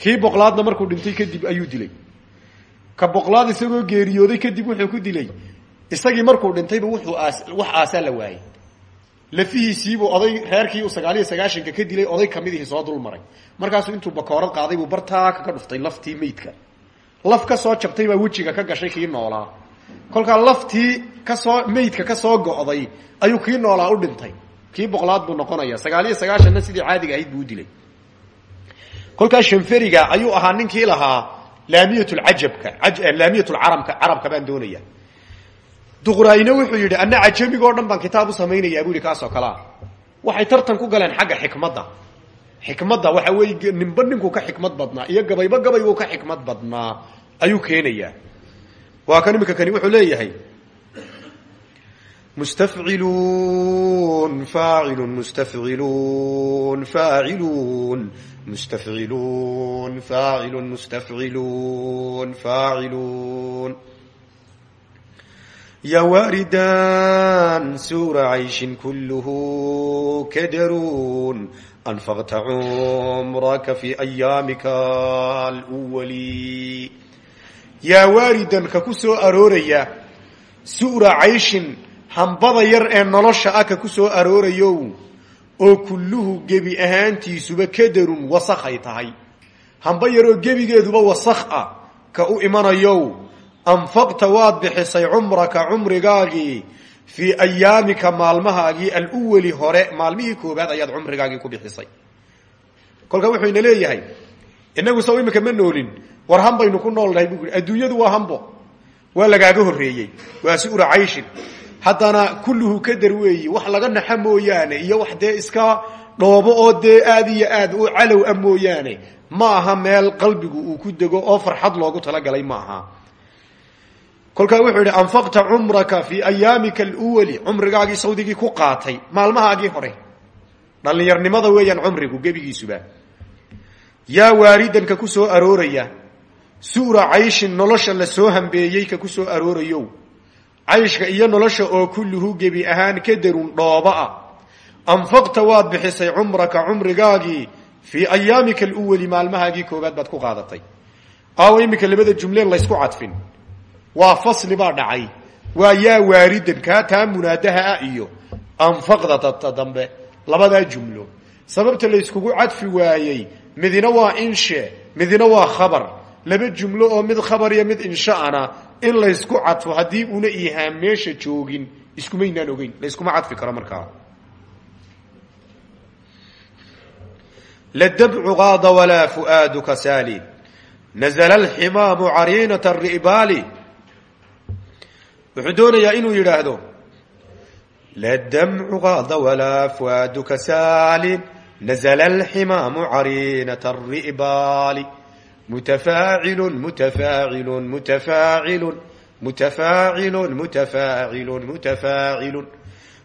[SPEAKER 1] Kii boqlaadna markuu dhintay kadib ayuu dilay. Ka boqlaad isagoo geeriyooday kadib wuxuu ku dilay. Isagii markuu dhintayba wuxuu aas wax aasaa la waayey lafihiisiibuu oday reerkii uu sagaaliyo sagaashanka ka dilay oday kamidihii soo dul maray. Markaasuu intuu bakoorad qaaday buu bartaa kaga dhuftay laftii meydka. Laf ka soo jabtay baa wejiga ka gashay kii noolaa kolkaa laftii ka soo meydka ka soo go'day ayuu kii noolaa u dhintay. Kii boqlaad buu noqonaya. Sagaaliyo sagaashanna sidii caadiga ahayd buu dilay. Kolkaa shanferiga ayuu ahaa ninkii lahaa laamiyatulcajabka laamiyatulcarabka carabka baan doonaya. Duqraayina wuxuu yidhi anna cajamigoo dhan baan kitaab u samaynayaa bu yihi kaasoo kalea waxay tartan ku galeen xagga xikmadda. Xikmadda waxa weeye ninba ninkuu ka xikmad badnaa iyo gabayba gabaybuu ka xikmad badnaa ayuu keenayaa waa kan imika kani wuxuu leeyahay. Mustafciluun faacilun mustafciluun faaciluun mustafciluun faacilun mustafciluun faaciluun ya waaridan suura cayshin kulluhu kadarun. Anfaqta cumraka fi ayaamika alwali yaa waaridan ka ku soo arooraya su'ra cayshin hambada yar ee nolosha ah ka ku soo aroorayow oo kulluhu gebi ahaantiisuba kadarun wasakhay tahay. Hamba yaroo gebigeeduba wasakh ah ka u imanayow anfaqta waad bixisay cumraka cumrigaagii fii ayaamika maalmahaagii alwali hore maalmihii koobaad ayaad cumrigaagii ku bixisay. Kolkaa wuxuu ina leeyahay inagu saw imika ma noolin war hambaynu ku noolnahay bu i adduunyadu waa hambo. Waa lagaaga horreeyey. Waa su'ra cayshin. Haddana kulluhu kadar weeyi wax laga naxa mooyaane iyo wax dee iska dhoobo oo dee aad iyo aad u calow a mooyaane ma aha meel qalbigu uu ku dego oo farxad loogu talagalay ma aha. Kolkaa wuxuu yidhi anfaqta cumraka fii ayaamika alwali cumrigaagii sawdigii ku qaatay maalmahaagii hore. Dhallinyarnimada weeyaan cumrigu gebigiisuba. Yaa waaridanka ku soo arooraya su'ra cayshin nolosha la soo hambeeyey ka ku soo aroorayow cayshka iyo nolosha oo kulluhu gebi ahaan kadarun dhooba ah. Anfaqta waad bixisay cumraka cumrigaagii fii ayaamika alwali maalmahaagii koobaad baad ku qaadatay. Aawa iminka labada jumleen laysku cadfin. Waa fasli baa dhacay. Waa yaa waaridan kaa taa munaadaha ah iyo anfaqda ta dambe labadaa jumlo. Sababta layskugu cadfi waayey midina waa inshe midina waa khabar laba jumlo oo mid khabar iyo mid inshaana in laysku cadfo haddii una ihaam meesha joogin iskumaynaan ogeyn layskuma cadfi karo markaa. Ldbcu qaada walaa fu'aaduka saali. Nazla alximaamu cariinat ri'baali wuxuu doonayaa inuu yidhaahdo ldmcu qaada walaa fu'aaduka saalin nazla alximaamu cariinat ri'baali mutafaacilu mutafaacilu mutafaacilu mutafaacilu mutafaacilu mutafaacilu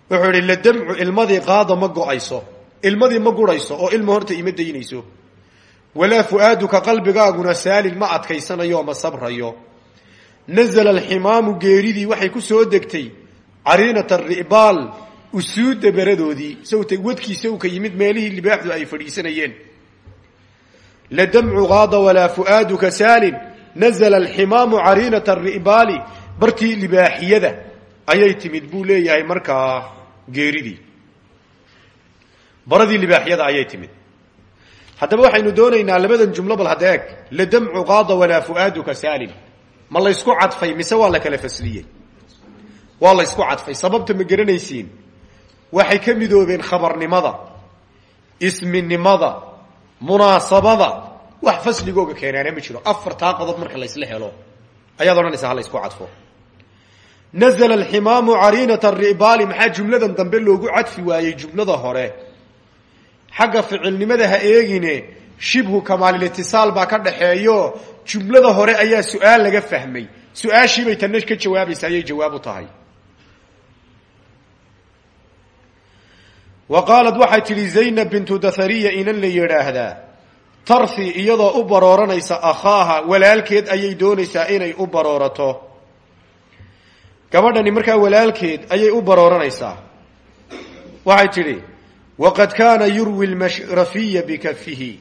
[SPEAKER 1] wuxuu ihi ladamcu ilmadii qaada ma go'ayso ilmadii ma gurayso oo ilma horta ima daynayso walaa fu'aaduka qalbigaaguna saalin ma adkaysanayo ma sabrayo nazla alximaamu geeridii waxay ku soo degtay cariinata ri'baal usuudda beradoodii sawta wadkii sawka yimid meelihii libaaxdu ay fadhiisanayeen ladamcu qaada walaa fu'aaduka saalin nazla alximaamu cariinata ri'baali bartii libaaxiyada ayay timid buu leeyahay markaa geeridii baradii libaaxyada ayay timid haddaba waxaynu doonaynaa labadan jumlo bal hadda eeg ladamcu qaada walaa fu'aaduka saalin ma laysku cadfay mise waa la kala fasliyey waa laysku cadfay sababta ma garanaysiin waxay ka midoobeen khabarnimada isminimada munaasabada. Wax fasligooga keenaana ma jiro. Afartaa qodob marka laysla helo ayaad odhanaysaa ha laysku cadfo. Nazla alximaamu cariinata ri'baali maxaa jumladan dambe loogu cadfi waayey jumlada hore? Xagga ficilnimada ha eegine shibhu kamaalilitisaal baa ka dhaxeeyo jumlada hore ayaa su'aal laga fahmay. Su'aashiibay tanna ka jawaabaysa ayay jawaab u tahay wa qaalat waxay tidhi zaynab bintu dathariya inan la yidhaahdaa tarfi iyadoo u barooranaysa akhaaha walaalkeed ayay doonaysaa inay u baroorato. Gabadhani markaa walaalkeed ayay u barooranaysaa. Waxay tidhi wqad kaana yurwi lmashrafiya bikafihi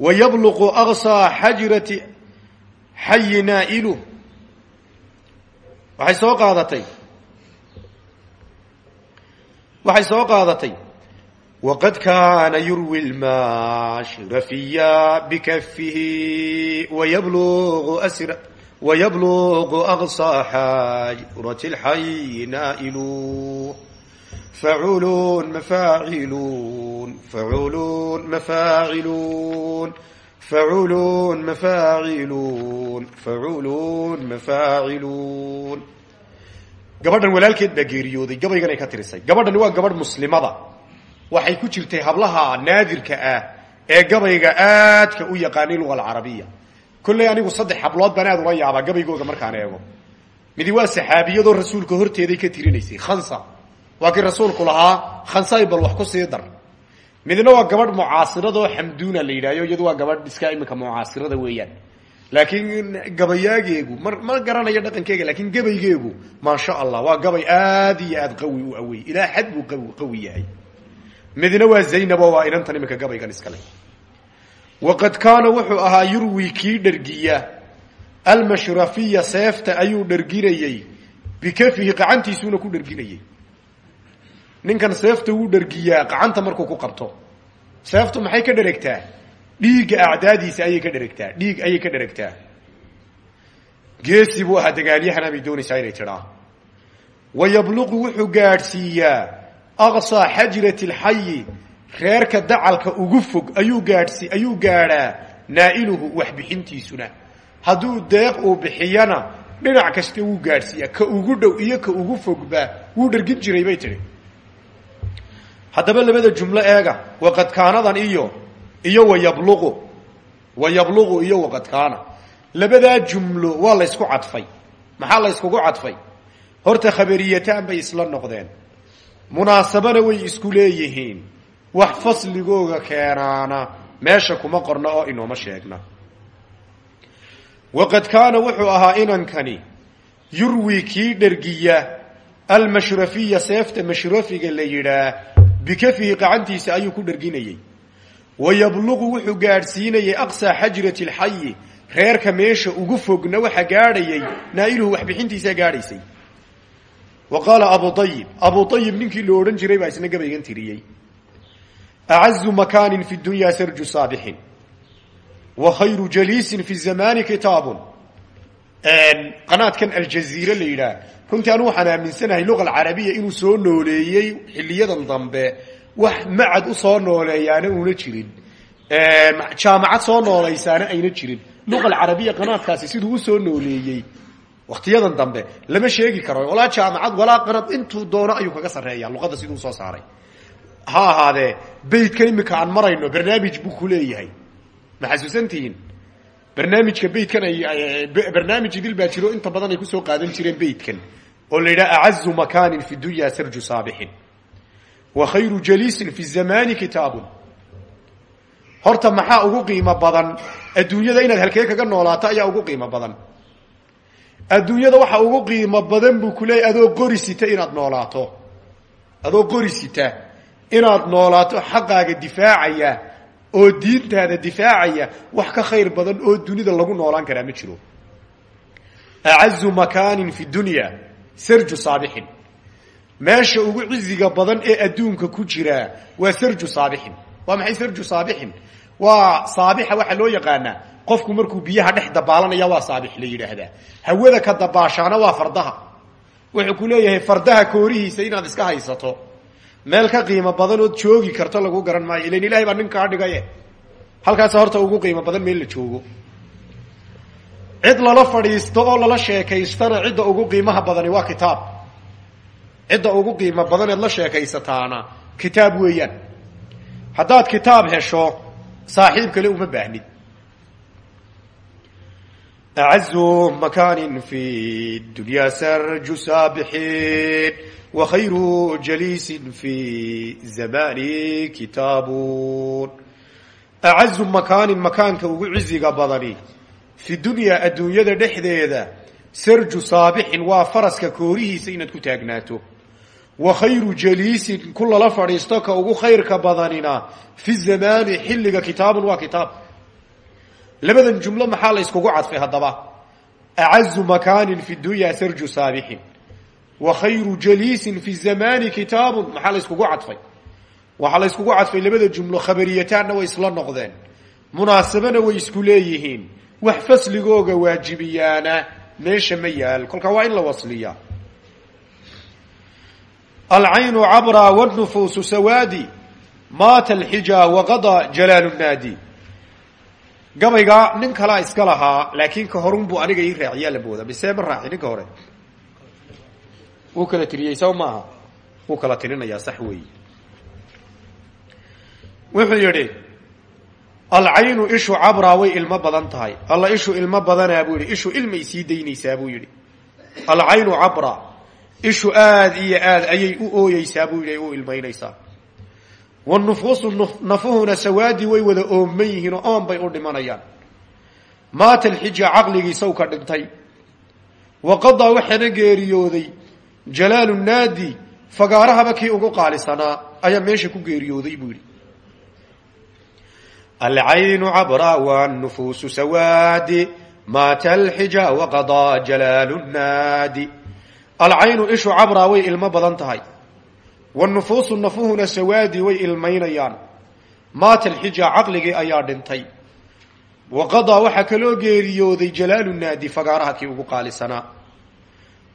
[SPEAKER 1] wayabluqu aqsaa xajrati xayi naa'ilu waxay soo qaadatay. Waxay soo qaadatay wqad kaana yurwi lmashrafiya bikafihi wayabluqu aqsa xajrat lxayi naailu faculun mafaacilun faculun mafaacilun faculun mafaacilun faculun mafaacilun gabadhan walaalkeed baa geeriyooday gabayganay ka tirisay. Gabadhan waa gabadh muslimada waxay ku jirtay hablaha naadirka ah ee gabayga aadka u yaqaanay luga alcarabiya. Kolley anigu saddex hablood baan aad ula yaabaa gabaygooga markaan eego. Midi waa saxaabiyadoo rasuulka horteeday ka tirinaysay khansa. Waa kii rasuulku lahaa khansay bal wax ku sii dar. Midna waa gabadh mucaasirada oo xamduuna la yidhahyo iyadu waa gabadh iska iminka mucaasirada weeyaan. Laakiin gabayaageegu ma ma garanayo dhaqankeega laakiin gabaygeegu maasha allah waa gabay aad iyo aad qawi u awey ilaa xad buu qawi yahay midna waa zaynab oo waa inantan iminka gabaygan iskale waqad kaana wuxuu ahaa yurwi kii dhergiya almashrafiya seefta ayuu dherginayey bikafihi qacantiisuuna ku dherginayey ninkan seefta wuu dhergiyaa qacanta markuu ku qabto. Seeftu maxay ka dheregtaa dhiigga acdaadiisa ayay ka dheregtaa dhiig ayay ka dheregtaa geesi buu ahaa dagaalyahana bay doonaysaa inay tidhaa. Wa yabluqu wuxuu gaadhsiiyaa aqsaa xajrati alxayi reerka dacalka ugu fog ayuu gaadhsi ayuu gaadhaa naa'iluhu waxbixintiisuna hadduu deeq uu bixiyana dhinac kasta wuu gaadhsiiyaa ka ugu dhow iyo ka ugu fogba wuu dhergin jiray bay tidhi haddaba labada jumlo eega waqad kaanadan iyo iyo wayabluqu wayabluqu iyo waqad kaana labadaa jumlo waa laysku cadfay maxaa layskugu cadfay horta khabariyataan bay isla noqdeen munaasabana way isku leeyihiin. Wax fasligooga keenaana meesha kuma qorna oo inooma sheegna. Waqad kaana wuxuu ahaa inankani yurwi kii dhergiya almashrafiya seefta mashrafiga la yidhaah bikafihi qacantiisa ayuu ku dherginayey wayabluqu wuxuu gaadhsiinayay aqsaa xajrati alxayi reerka meesha ugu fogna waxa gaadhayay naa'iluhu waxbixintiisaa gaadhaysay wa qaala abu ayib abu ayib ninkii la odhan jiray baa isna gabaygan tiriyey. Acazu makaanin fi dunyaa sarju saabixin wa khayru jaliisin fi zamani kitaabun. Qanaadkan aljaziire la yidhaah runtii anu waxaan aaminsanahay luqa alcarabiya inuu soo nooleeyey xiliyadan dambe wax macad u soo nooleeyaana una jirin. Jaamacad soo noolaysaana ayna jirin. Luqa alcarabiya qanaadkaasi siduu u soo nooleeyey waktiyadan dambe lama sheegi karo. Walaa jaamacad walaa qanad intuu doono ayuu kaga sarreeya luqadda siduu soo saaray. Ha ahaadee beytka imika aan marayno barnaamij buu ku leeyahay. Ma xasuusantihiin barnaamijka beytkan ay barnaamij idil baa inta badan ay ku soo qaadan jireen beytkan oo la yidhaha acazu fi dunya sarju saabixin. Wa khayru jaliisin fi zamani kitaabun. Horta maxaa ugu qiimo badan? Adduunyada inaad halkee kaga noolaato ayaa ugu qiimo badan adduunyada waxa ugu qiimo badan buu kuleeyay adoo qori sita inaad noolaato. Adoo qori sita inaad noolaato xaqaaga difaacaya oo diintaada difaacaya wax ka khayr badan oo dunida lagu noolaan karaa ma jiro. Acazu makaanin fi dunya sarju saabixin. Meesha ugu ciziga badan ee adduunka ku jiraa waa sarju saabixin. Waa maxay sarju saabixin waa saabixa waxaa loo yaqaanaa. Qofku markuu biyaha dhex dabaalanaya waa saabix la yidhaahdaa. Hawada ka dabaashaana waa fardaha. Wuxuu ku leeyahay fardaha koorihiisa inaad iska haysato. Meel ka qiimo badan ood joogi karto lagu garan maayo. Ilan ilahay baa nin kaa dhigaye. Halkaas horta ugu qiimo badan meel la joogo. Cid lala fadhiisto oo lala sheekaystana cidda ugu qiimaha badani waa kitaab. Cidda ugu qiimo badan eed la sheekaysataana kitaab weeyaan. Haddaad kitaab hesho saaxiib kale uma baahnid acazu makanin fi dunya sarju saabixin wa khayru jaliisin fi zamani kitaabun acazu makaanin makaanka ugu ciziga badani fi dunyaa adduunyada dhexdeeda sarju saabixin waa faraska koorihiisa inaad ku taagnaato wa khayru jaliisin ku lala fadhiisto ka ugu khayrka badanina fi zamaani xilliga kitaabun waa kitaab. Labadan jumlo maxaa la yskugu cadfay haddaba? Acazu makaanin fi dunya sarju saabixin. Wa khayru jaliisin fi zamani kitaabun maxaa la yskugu cadfay? Waxaa la yskugu cadfay labada jumlo khabariyataanna way isla noqdeen. Munaasabana way isku leeyihiin. Wax fasligooga waajibiyaana meesha ma yaal. Kolkaa waa in la wasliya alcaynu cabra wnufuusu sawaadi maata alxija waqada jalaalu naadi gabayga nin kalaa iska lahaa laakiin ka horunbuu aniga ii raaciyaa la moodaa mise ma raaci ninka hore wuu kala tiriyey saw maaha wuu kala tirinayaa sax weey wuxuu yidhi alcaynu ishu cabraa way ilmo badan tahay alla ishu ilmo badanaa ishu ilmay sii daynaysaa buu ishu aad iyo aad ayay u ooyeysaa buu yidhi u ilmaynaysaa. Wanufuusu nafuhuna sawaadi way wada ooman yihiin oo oon bay u dhimanayaan. Maata alxija sawka dhintay waqadaa waxaana geeriyooday jalaalu naadi fagaarahaba kii ugu qaalisanaa ayaa meesha ku geeriyooday buu yidhi. Alcaynu cabra wnufuusu sawaadi maata alxija waqadaa jalaalu naadi alcaynu ishu cabraa way ilmo badan tahay. Wanufuusu nafuhuna sawaadi way ilmaynayaan. Maata alxija caqligii ayaa dhintay. Waqadaa waxaa kaloo geeriyooday jalaalu naadi fagaaraha kii ugu qaalisanaa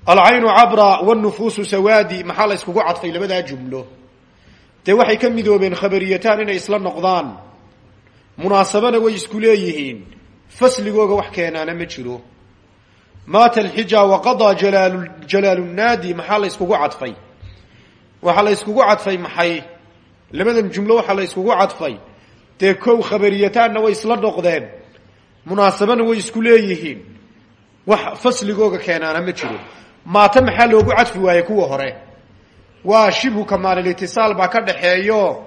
[SPEAKER 1] alcaynu cabra wnufuusu sawaadi maxaa la yskugu cadfay labadaa jumlo? Dee waxay ka midoobeen khabariyataan inay isla noqdaan. Munaasabana way isku leeyihiin. Fasligooga wax keenaana ma jiro maata alxija waqadaa jalaal jalaalu naadi maxaa la yskugu cadfay? Waxaa la yskugu cadfay maxay? Labadan jumlo waxaa la yskugu cadfay. Dee kow khabariyataanna way isla noqdeen. Munaasabana way isku leeyihiin. Wax fasligooga keenaana ma jiro. Maata maxaa loogu cadfi waayey kuwa hore? Waa shibhu kamaalilitisaal baa ka dhaxeeyo.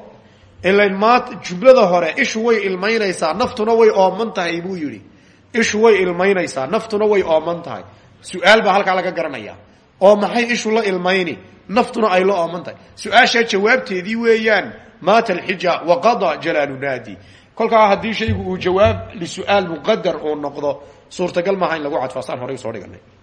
[SPEAKER 1] Ilan maat jumlada hore ishu way ilmaynaysaa naftuna way ooman tahay buu yidhi ishu way ilmaynaysaa naftuna way ooman tahay. Su'aal baa halkaa laga garanaya. Oo maxay ishu la ilmayni? Naftuna ay la ooman tahay. Su'aashaa jawaabteedii weeyaan maata alxija waqada jalaalu naadi. Kolkaa haddii shaygu uu jawaab lisu-aal muqadar uu noqdo suurtagal maaha in lagu cadfo asaan horey u soo dhiganay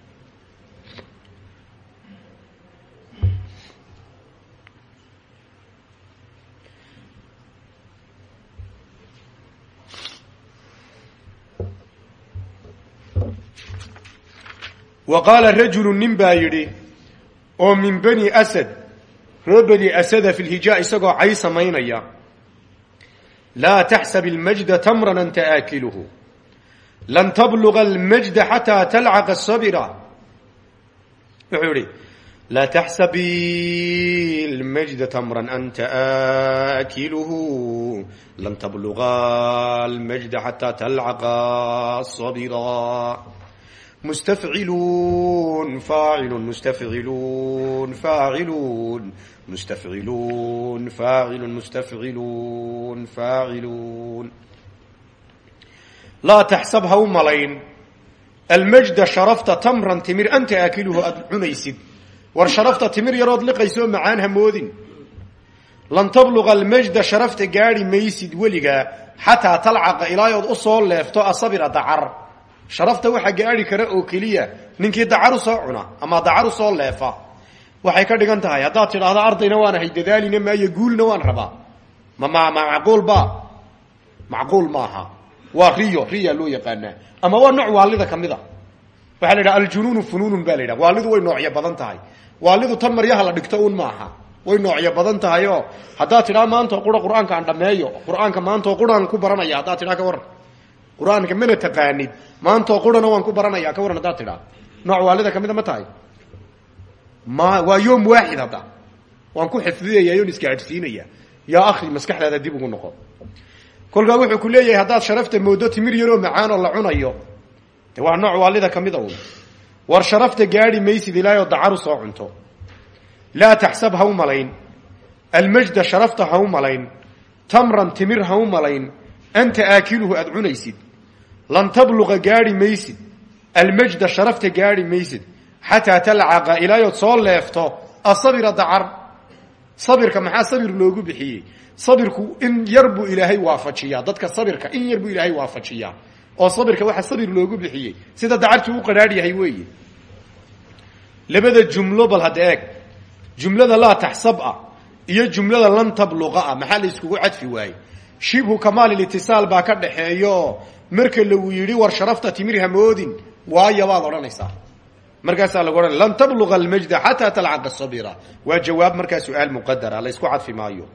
[SPEAKER 1] wa qaala rajulu nin baa yidhi oo min bani asad. Ree bani asada fi lhijaa isagoo cay samaynaya. Laa taxsab ilmajda tamran anta aakiluhu. Lan tabluga almajda xataa talcaqa sabira wuxuu yihi laa taxsabii lmajda tamran anta aakiluhu. Lan tabluga almajda xataa talcaqa sabira mustafciluun faacilun mustafciluun faaciluun mustafciluun faacilun mustafciluun faaciluun laa taxsab ha u malayn almajda sharafta tamran timir anta aakiluhu aada cunaysid war sharafta timir yarood liqaysoo macaan ha moodin lan tabluqa almajda sharafta gaadhi maysid weligaa xataa talcaqa ilaayood u soo leefto asabira dacar sharafta waxaa gaadhi kara oo keliya ninkii dacar u soo cuna ama dacar u soo leefa. Waxay ka dhigan tahay haddaad tidhaahdo ardayna waan ahay dadaalina maayo guulna waan rabaa. Ma ma ma macquul ba? Macquul maaha. Waa riyo riya loo yaqaanaa. Ama waa nooc waalida ka mid a waxaa la yidhaha aljunuunu funuunun ba la yidhaha. Waalidu way noocyo badan tahay. Waalidu tan maryaha la dhigto un maaha. Way noocyo badan tahay oo haddaad tidhaa maantao qura qur'aanka aan dhameeyo qur'aanka maantao quraan ku baranaya haddaad tidhaa ka waran qur'aanka mana taqaanid. Maantao qurana waan ku baranaya ka waran haddaad tidhaa. Nooc waalida kamida ma tahay? Ma waa yoom waaxid hadda. Waan ku xifdiyaya oon isgaadhsiinaya yaa akhi maskaxdaada dib ugu noqo. Kolkaa wuxuu ku leeyahay haddaad sharafta moodo timir yaroo macaanoo la cunayo. De waa nooc waalida kamida un war sharafta gaadhi maysid ilaayoo dacaru soo cunto. Laa taxsab ha u malayn. Almajda sharafta ha u malayn. Tamran timir ha u anta aakiluhu aada cunaysid lan tabluqa gaadhi maysid almajda sharafta gaadhi maysid xataa talcaqa ilaayood soo leefto asabira dacar sabirka maxaa sabir loogu bixiyey sabirku in yar buu ilaahay waafajiyaa dadka sabirka in yar buu ilaahay waafajiyaa oo sabirka waxaa sabir loogu bixiyey sida dacartuu u qadhaadh yahay weeye labada jumlo bal hadda eeg jumlada laa taxsab ah iyo jumlada lan tabluqa ah maxaa la iskugu cadfi waaye shibhu kamaalilitisaal baa ka dhaxeeyo marka lagu yidhi war sharafta timir hamoodin waayo baad odhanaysaa. Markaasaa lagu odhan lan tabluga almajda xataa talcaqa sabira waa jawaab markaa su'aal muqadara la ysku cadfi maayo.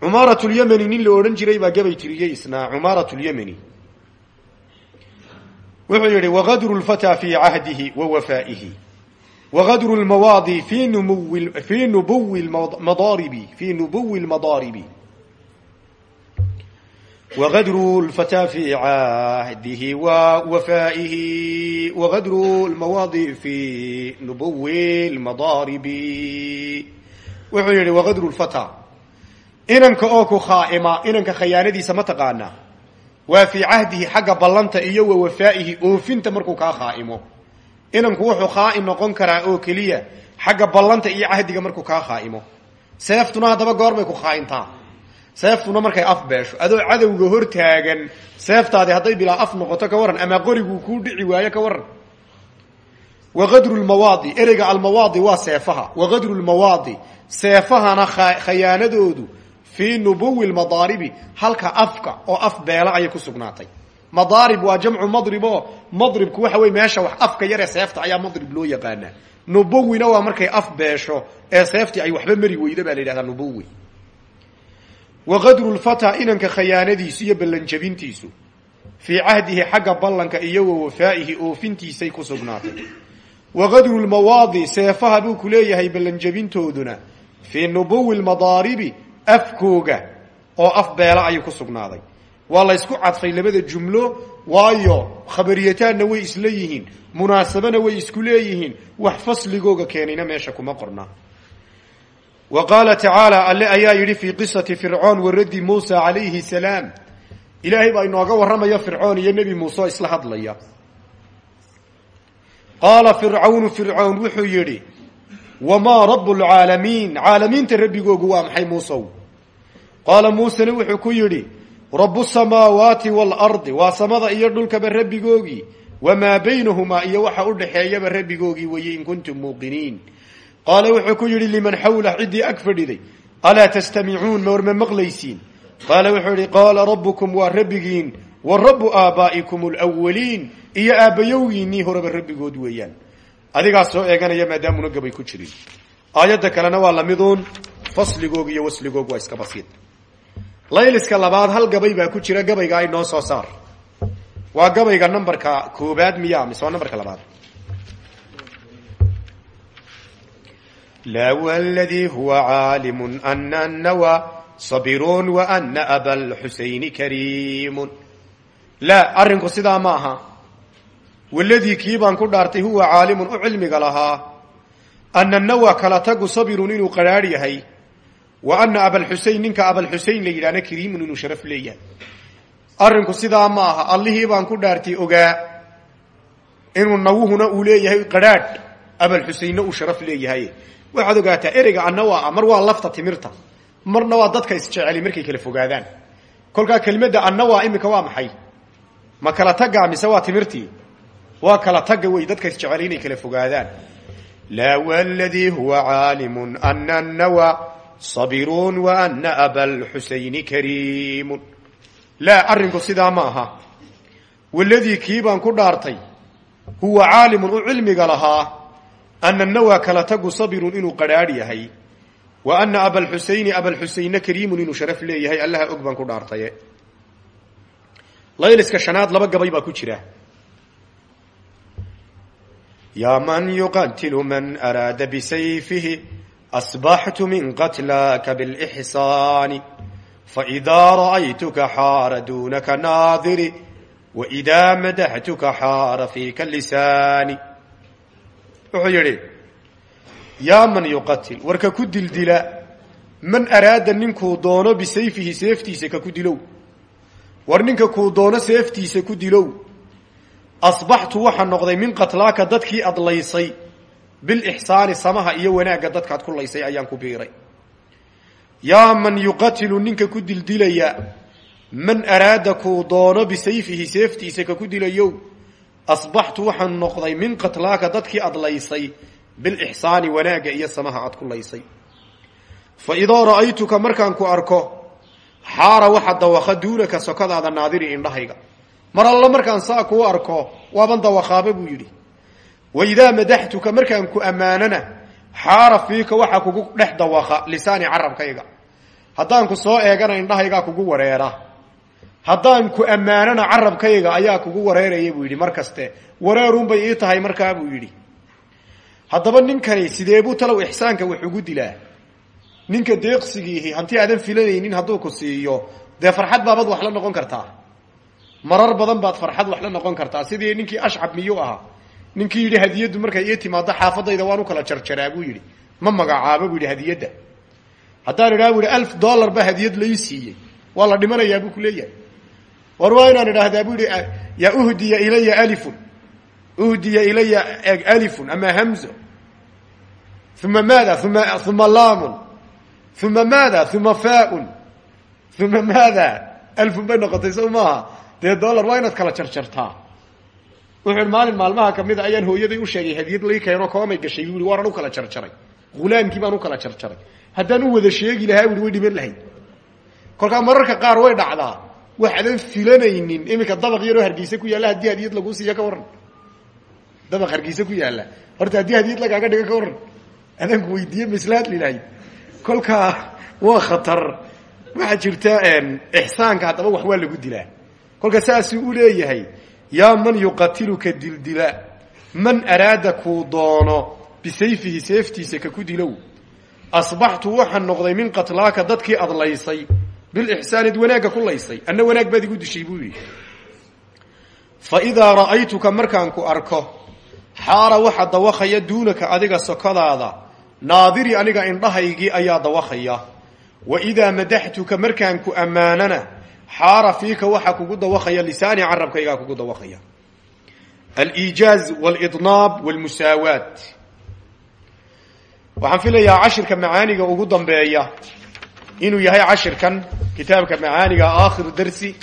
[SPEAKER 1] Cumaarat lyamani nin la odhan jiray baa gabay tiriyey isnaa cumaarat lyamani wuxuu yihi waqadru lfataa fi cahdihi wa wafaa'ihi waqadru lmawaadi fi numuwi fi nubuwi madaaribi fi nubuwi lmadaaribi وغdر الفتى في عهده ووفائه وغdر المواضي في نبو المضارب wuxuu yihi وغdر الفتى inanka oo ku khaaئma inanka khayaanadiisa ma taqaanaa waa fii cahdihi xagga ballanta iyo wa wafaa'ihi oofinta markuu kaa khaaimo inanku wuxuu khaa'in noqon karaa oo keliya xagga ballanta iyo cahdiga markuu kaa khaaimo seeftuna haddaba goorbay ku khaaintaa seeftuna markay af beesho. Adoo cadowga hor taagan seeftaadi hadday bilaa af noqoto ka waran ama qoriguu kuu dhici waayo ka waran waqadru lmawaadi ereyga almawaadi waa seefaha. Waqadru lmawaadi seefahana khayaanadoodu fii nubuwi lmadaaribi halka afka oo af beela ayay ku sugnaatay. Madaarib waa jamcu madrib oo madribku waxa wey meesha wax afka yaree seefta ayaa madrib loo yaqaanaa. Nubowina waa markay af beesho ee seeftii ay waxba mari weydo baa la yidhahdaa nubowi waqadru lfataa inanka khayaanadiisu iyo ballanjabintiisu. Fii cahdihi xagga ballanka iyo wa wafaa'ihi oofintiisay ku sugnaatay. Waqadru lmawaadi seefaha buu ku leeyahay ballanjabintooduna. Fii nubuwi lmadaaribi afkooga oo af beela ayay ku sugnaaday. Waa la ysku cadfay labada jumlo waayo khabariyataanna way isla yihiin munaasabana way isku leeyihiin wax fasligooga keenayna meesha kuma qorna wa qaala tacaala alle ayaa yidhi fii qisati fircoon wa raddi muusa calayhi salaam ilaahay baa inooga warramaya fircoon iyo nebi muuse oo isla hadlaya qaala fircawnu fircoon wuxuu yidhi wamaa rabu lcaalamiin caalamiinta rabbigoogu waa maxay muusow qaala muusena wuxuu ku yidhi rabu samaawaati waalardi waa samada iyo dhulkaba rabbigoogii wamaa baynahumaa iyo waxa u dhaxeeyaba rabbigoogii weye in kuntum muuqiniin qaala wuxuu ku yidhi liman xawlah ciddii ag fadhiday alaa tastamicuun ma war ma maqlaysiin? Qaala wuxuu yihi qaala rabbukum waa rabbigiin wa rabu aabaa'ikum alwaliin iyo aabbayowgiinii horeba rabbigood weeyaan. Adigaas soo eeganaya maadaamuna gabay ku jirin. Aayadda kalena waa lamiduun fasligoog iyo wasligoog waa iska basiid layliska labaad hal gabay baa ku jira gabayga inoo soo saar. Waa gabayga nambarka koobaad miya waa nambarka labaad la wladii huwa caalimu ana nawa sabirun wa ana aba lxusayni kariimun laa arrinku sidaa ma aha waladii kii baan ku dhaartay huwa caalimun u cilmiga lahaa ana nawa kala tagu sabirun inuu qaraarh yahay wa ana abalxusein ninka abalxusein la yidhahna kariimun inuu sharaf leeyahay arrinku sidaa ma aha allihii baan ku dhaartay ogaa inuu nawuhuna uu leeyahay qaraadh abalxuseinna uu sharaf leeyahay waxaad ogaataa ereyga annawa mar waa lafta timirta. Marna waa dadka isjeceli markay kala fogaadaan. Kolkaa kelmadda annawa iminka waa maxay? Ma kala tagga mise waa timirtii waa kala tagga wey dadka isjeceli inay kala fogaadaan. Laa wladii huwa caalimu ana nawa sabirun wa ana aba lxusayni kariimun. Laa arrinku sidaa ma aha. Waladii kii baan ku dhaartay huwa caalimun u cilmiga lahaa ana nawa kala tagu sabirun inuu qadhaadh yahay wa ana abalxusayni abalxusayna kariimun inuu sharaf leeyahay allaha og baan ku dhaartaye layliska shanaad laba gabay baa ku jira yaa man yuqatilu man araada bisayfihi asbaxtu min qatlaka bilxsaani faidaa ra'aytuka xaara dunaka naadiri waidaa madaxtuka xaara fiika lisaani wuxuu yidhi yaa man yuqatil warka ku dildila man araada ninkuu doono bisayfihi seeftiisa ka ku dilow. War ninka kuu doono seeftiisa ku dilow. Asbaxtu waxaa noqday min qatlaaka dadkii ad laysay bilixsaani samaha iyo wanaagga dadkaad ku laysay ayaan ku biiray. Yaa man yuqatilu ninka ku dildilaya man araada kuu doono bisayfihi seeftiisa ka ku dilayow asbaxtu waxaan noqday min qatlaaka dadkii ad laysay bilixsaani wanaagga iyo samaha aad ku laysay. Fa idaa ra'aytuka markaan ku arko xaara waxa dawaqa duunaka sokadaada naadiri indhahayga. Mar alla markaan saa kuu arko waaban dawaqaaba buu yidhi. Wa idaa madaxtuka markaan ku ammaanana xaara fiika waxaa kugu dhex dawaqa lisaani carabkayga. Haddaan ku soo eegana indhahaygaa kugu wareera haddaan ku ammaanana carabkayga ayaa kugu wareeraya buu yidhi mar kaste wareerunbay ii tahay markaa buu yidhi. Haddaba ninkani sideebuu talow ixsaanka wax ugu dilaa? Ninka deeqsigiihi hanti aadan filanaynin hadduu ku siiyo dee farxad baabad wax la noqon kartaa? Marar badan baad farxad wax la noqon kartaa. Sidii ninkii ashcab miyuu ahaa? Ninkii yidhi hadiyaddu markay ii timaado xaafadayda waan u kala jarjaraa buu yidhi. Ma magacaabo buu yidhi hadiyadda. Haddaan idhaha bu yidhi alf dollar ba hadiyad lai siiyey. Waa la dhimanayaa buu ku leeyahay war waa inaan idhaahdaa bu yihi ya uhdiya ilaya alifun. Uhdiya ilaya alifun ama hamzo uma maada uma uma laamun. Uma maada uma faun uma maada alfun bay noqotay so maaha. Dee dollar waa inaad kala jarjartaa wuxuu maalin maalmaha kamida ayaan hooyaday u sheegay hadiyad lai keeno koomay gashay. Bu i u kala jarjaray ghulaamkii baan kala jarjaray haddaan u wada sheegi lahaa ui way dhiman lahayd. Kolkaa mararka qaar way dhacdaa waxaadan filanaynin. Iminka dabaq yaroo hargeysa ku yaalla haddii hadiyad laguu siiyo ka waran dabaq hargeysa ku yaalla. Horta haddii hadiyad lagaaga dhigo ka waran adaanku weydiiye maslaad lilahayd kolkaa waa khatar. Waxaa jirta ixsaanka haddaba wax waa lagu dilaa. Kolka saasuu u leeyahay yaa man yuqatiluka dildila man araada kuu doono bisayfihi seeftiisa ka ku dilow asbaxtu waxaan noqday min qatlaaka dadkii adlaysay bilixsaanid wanaagga ku laysay anna wanaag baad igu dishay buu yidhi fa idaa ra'aytuka markaan ku arko xaara waxa dawaqaya duunaka adiga sokadaada naadiri aniga indhahaygii ayaa dawaqaya wa idaa madaxtuka markaan ku ammaanana xaara fiika waxa kugu dawaqaya lisaani carabkaygaa kugu dawaqaya aliijaaz walidnaab walmusaawaat waxaan filayaa cashirka macaaniga ugu dambeeya inuu yahay cashirkan kitaabka macaaniga aakhiru darsi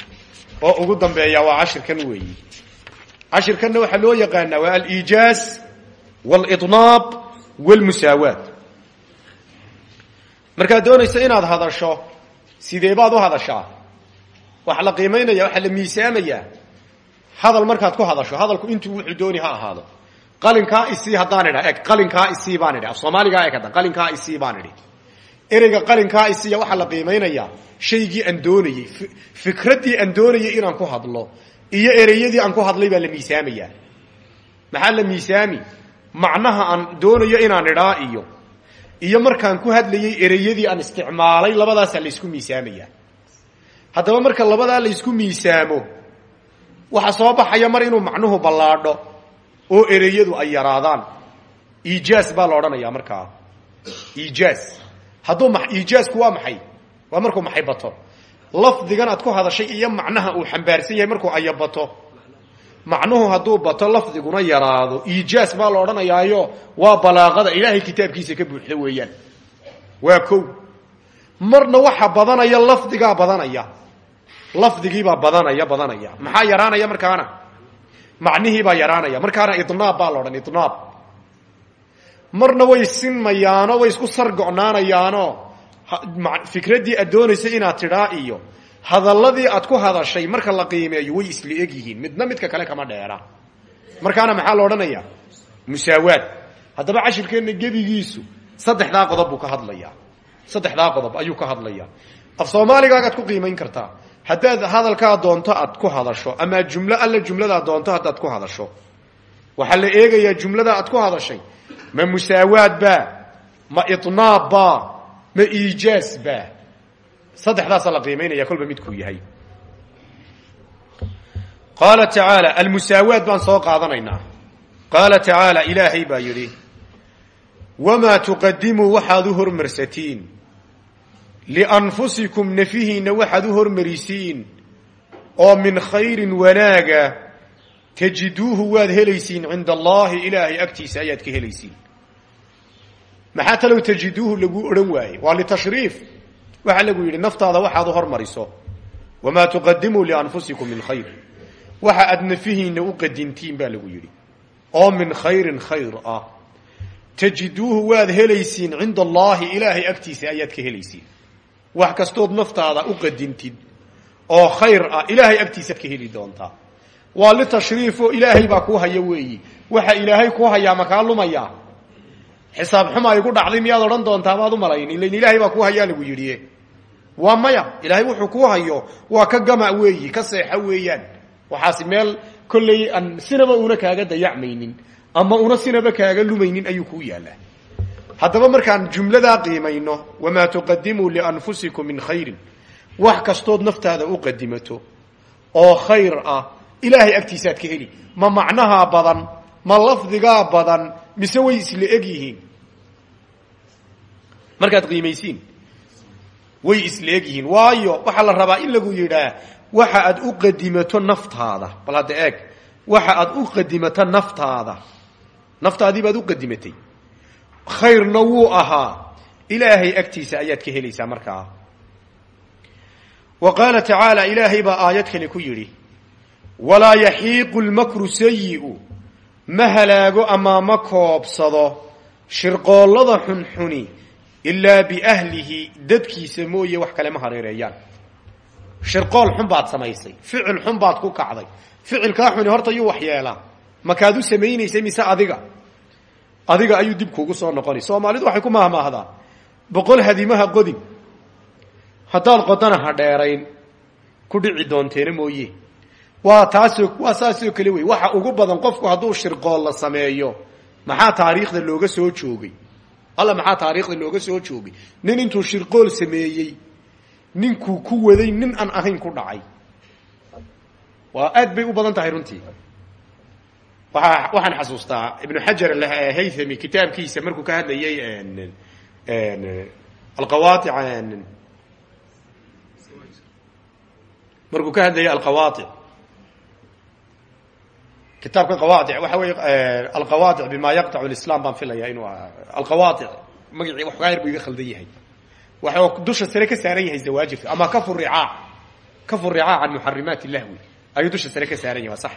[SPEAKER 1] oo ugu dambeeya waa cashirkan weeyi. Cashirkanna waxaa loo yaqaanaa waa aliijaaz walidnaab walmusaawaat markaad doonayso inaad hadasho sidee baad u hadashaa? Waxaa la qiimaynaya waxaa la miisaamayaa hadal markaad ku hadasho hadalku intuu wuxuu dooni ha ahaado. Qalinkaa isii haddaan idha eg isii baan idhi af soomaaligaa eg hadda qalinkaa isii baan ereyga qalinkaa isiya waxaa la qiimaynayaa shaygii aan doonayey fikraddii aan doonayay inaan ku hadlo iyo ereyadii aan ku hadlay baa la miisaamayaa maxaa la miisaami? Macnaha aan doonayo inaan idhaa iyo iyo markaan ku hadlayey ereyadii aan isticmaalay labadaasaa laysku miisaamaya. Haddaba marka labadaa laysku miisaamo waxaa soo baxaya mar inuu macnuhu ballaadho oo ereyadu ay yaraadaan. Iijaas baa la odhanayaa markaa. Iijaas hadduu iijaasku waa maxay? Waa markuu maxay bato? Lafdigan aad ku hadashay iyo macnaha uu xambaarsan yahay markuu ayabato macnuhu hadduu bato lafdiguna yaraado. Iijaas baa la odhanayaayo waa balaaqada ilaahay kitaabkiisa ka buuxda weeyaan. Waa kow. Marna waxa badanaya lafdigaa badanaya. Lafdigiibaa badanaya badanaya. Maxaa yaraanaya markaana? Macnihiibaa yaraanaya. Markaana idnaab baa la odhan idnaab marna way sinmayaano way isku sargo'naanayaano. Fikraddii aad doonaysa inaad tidhaa iyo hadalladii aad ku hadashay marka la qiimeeyo way isla eg midna midka kale kama dheera. Markaana maxaa la odhanayaa? Musaawaad haddaba cashirkeenna gebigiisu saddexdaa qodob buu ka hadlayaa. Saddexdaa qodob ayuu ka hadlayaa. Af soomaaligaagaad ku qiimayn kartaa. Haddaad hadalkaa doonto aad ku hadasho. Ama jumlo alla jumladaa doonto haddaad ku hadasho. Waxaa la eegayaa jumlada aad ku hadashay ma musaawaad ba ma inaab ba ma iijaas ba. Saddexdaasaa la qiimaynaya kolba midkuu yahay. Qaala tacaala almusaawaad baan soo qaadanaynaa. Qaala tacaala ilaahay baa yidhi wamaa tuqadimuu waxaad u hormarsatiin? Lianfusikum nafihiinna waxaad u hormarisiin? Oo min khayrin wanaaga tajiduuhu waad helaysiin cinda allaahi ilaahay agtiisa ayaad ka helaysiin. Maxaa talow tajiduuhu lagu odhan waaye? Waa litashriif. Waxaa lagu yidhi naftaada waxaad u hormariso. Wamaa tuqadimuu lianfusikum min khayr. Waxa aad nafihiinna u qadintiin baa lagu yidhi. Oo min khayrin khayr ah. Tajiduuhu waad helaysiin cinda allaahi ilaahay agtiisa ayaad ka helaysiin. Wax kastood naftaada u qadintid oo khayr ah ilaahay agtiisaad ka heli doontaa waa litashriifo ilaahay baa kuu haya weeyi. Waxa ilaahay kuu hayaa makaa lumaya? Xisaab xuma igu dhacday miyaad odhan doontaa maad u malayn ilan ilaahay baa kuu hayaa lagu yidhi waa maya. Ilaahay wuxuu kuu hayo. Waa ka gama weeyi ka seexa weeyaan. Waxaasi meel kolley aan sinaba una kaaga dayacmaynin ama una sinaba kaaga lumaynin ayuu kuu yaalaa haddaba markaan jumladaa qiimayno wamaa tuqadimuu lianfusikum min khayrin. Wax kastood naftaada u qadimato oo khayr ah ilaahay agtiisaad ka heli. Ma macnahaa badan ma lafdigaa badan mise way isla eg yihiin? Markaad qiimaysiin way isla eg yihiin. Waayo waxaa la rabaa in lagu yidhaa waxa aad u qadimato naftaada. Bal hadda eeg waxa aad u qadimato naftaada. Naftaadii baad u qadimatay. Khayrna wuu ahaa. Ilaahay agtiisa ayaad ka helaysaa markaa. Wa qaala tacaala ilaahay baa aayad kale ku yidhi walaa yaxiiqu lmakru sayi'u ma halaago ama ma koobsado shirqoollada xunxuni ilaa biahlihi dadkiisa mooye wax kale ma hareereeyaan shirqool xun baad samaysay ficil xun baad ku kacday ficilkaa xuni horta yuu wax yeelaa. Makaad u samaynaysay mise adiga? Adiga ayuu dib kuugu soo noqonay. Soomaalidu waxay ku mahmaahdaa boqol hadimaha qodin. Haddaad qodana ha ku dhici doonteena mooye waa taasoo waa saasoo kale wey waxa ugu badan qofku hadduu shirqool la sameeyo maxaa taariikhda looga soo joogay? Alla maxaa taariikhda looga soo joogay? Nin intuu shirqool sameeyey ninkuu ku waday nin aan ahayn ku dhacay. Waa aad bay u badan tahay runtii. Waa waxaan xasuustaa ibnu xajar haythami kitaabkiisa markuu ka hadlayay alqawaaic markuu ka hadlayay alqawaaic kitaabka qawaaic waxa wey alqawaaic bima yaqtacu lislam baan filaya inuu alqawaaic magacii waxgaa yar buu khaldan yahay. Waxuu dusha sare ka saaran yahay zawaajirka ama kafu ricaac kafu ricaac can muxarimaat illahwi ayuu dusha sare ka saaran yahay sax.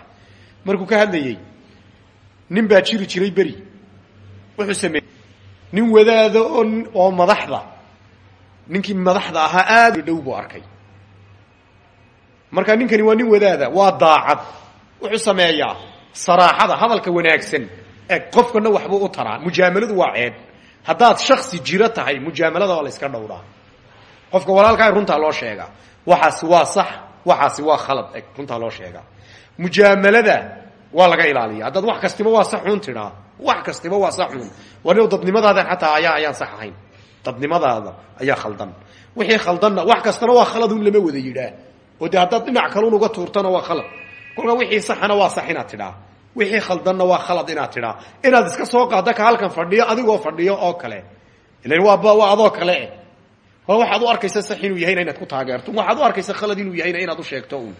[SPEAKER 1] Markuu ka hadlayey nin baa jiri jiray beri. Wuxuu sameeyey nin wadaada oo madaxda ninkii madaxda ahaa aad dhow buu arkay. Marka ninkani waa nin wadaada waa daacad. Wuxuu sameeyaa saraaxada hadalka wanaagsan qofkana waxbuu u taraa. Mujaamaladu waa ceeb. Haddaad shaksi jiro tahay mujaamalada waa la iska dhowraa. Qofka walaalkaa runtaa loo sheegaa. Waxaasi waa sax waxaasi waa khalad eg runtaa loo sheegaa. Mujaamalada waa laga ilaaliya haddaad wax kastiba waa saxuun tidhaa. Wax kastiba waa saxuun wani dadnimadaadan xataa ayaa ayaan sax ahayn. Dadnimadaada ayaa khaldan. Wixii khaldanna wax kastana waa khaladun lama wada yidhaah oo dee haddaad dhinac kalun uga tuurtana waa khalad kolkaa wixii saxana waa sax inaad tidhaa. Wixii khaldanna waa khalad inaad tidhaa. Inaad iska soo qaada ka halkan fadhiyo adigoo fadhiyo oo kale. Ilan waa waa adoo kale. Eh hor waxaad u arkaysa sax inuu yahayna inaad ku taageerto waxaad u arkaysa khalad inuu yahayna inaad u sheegto un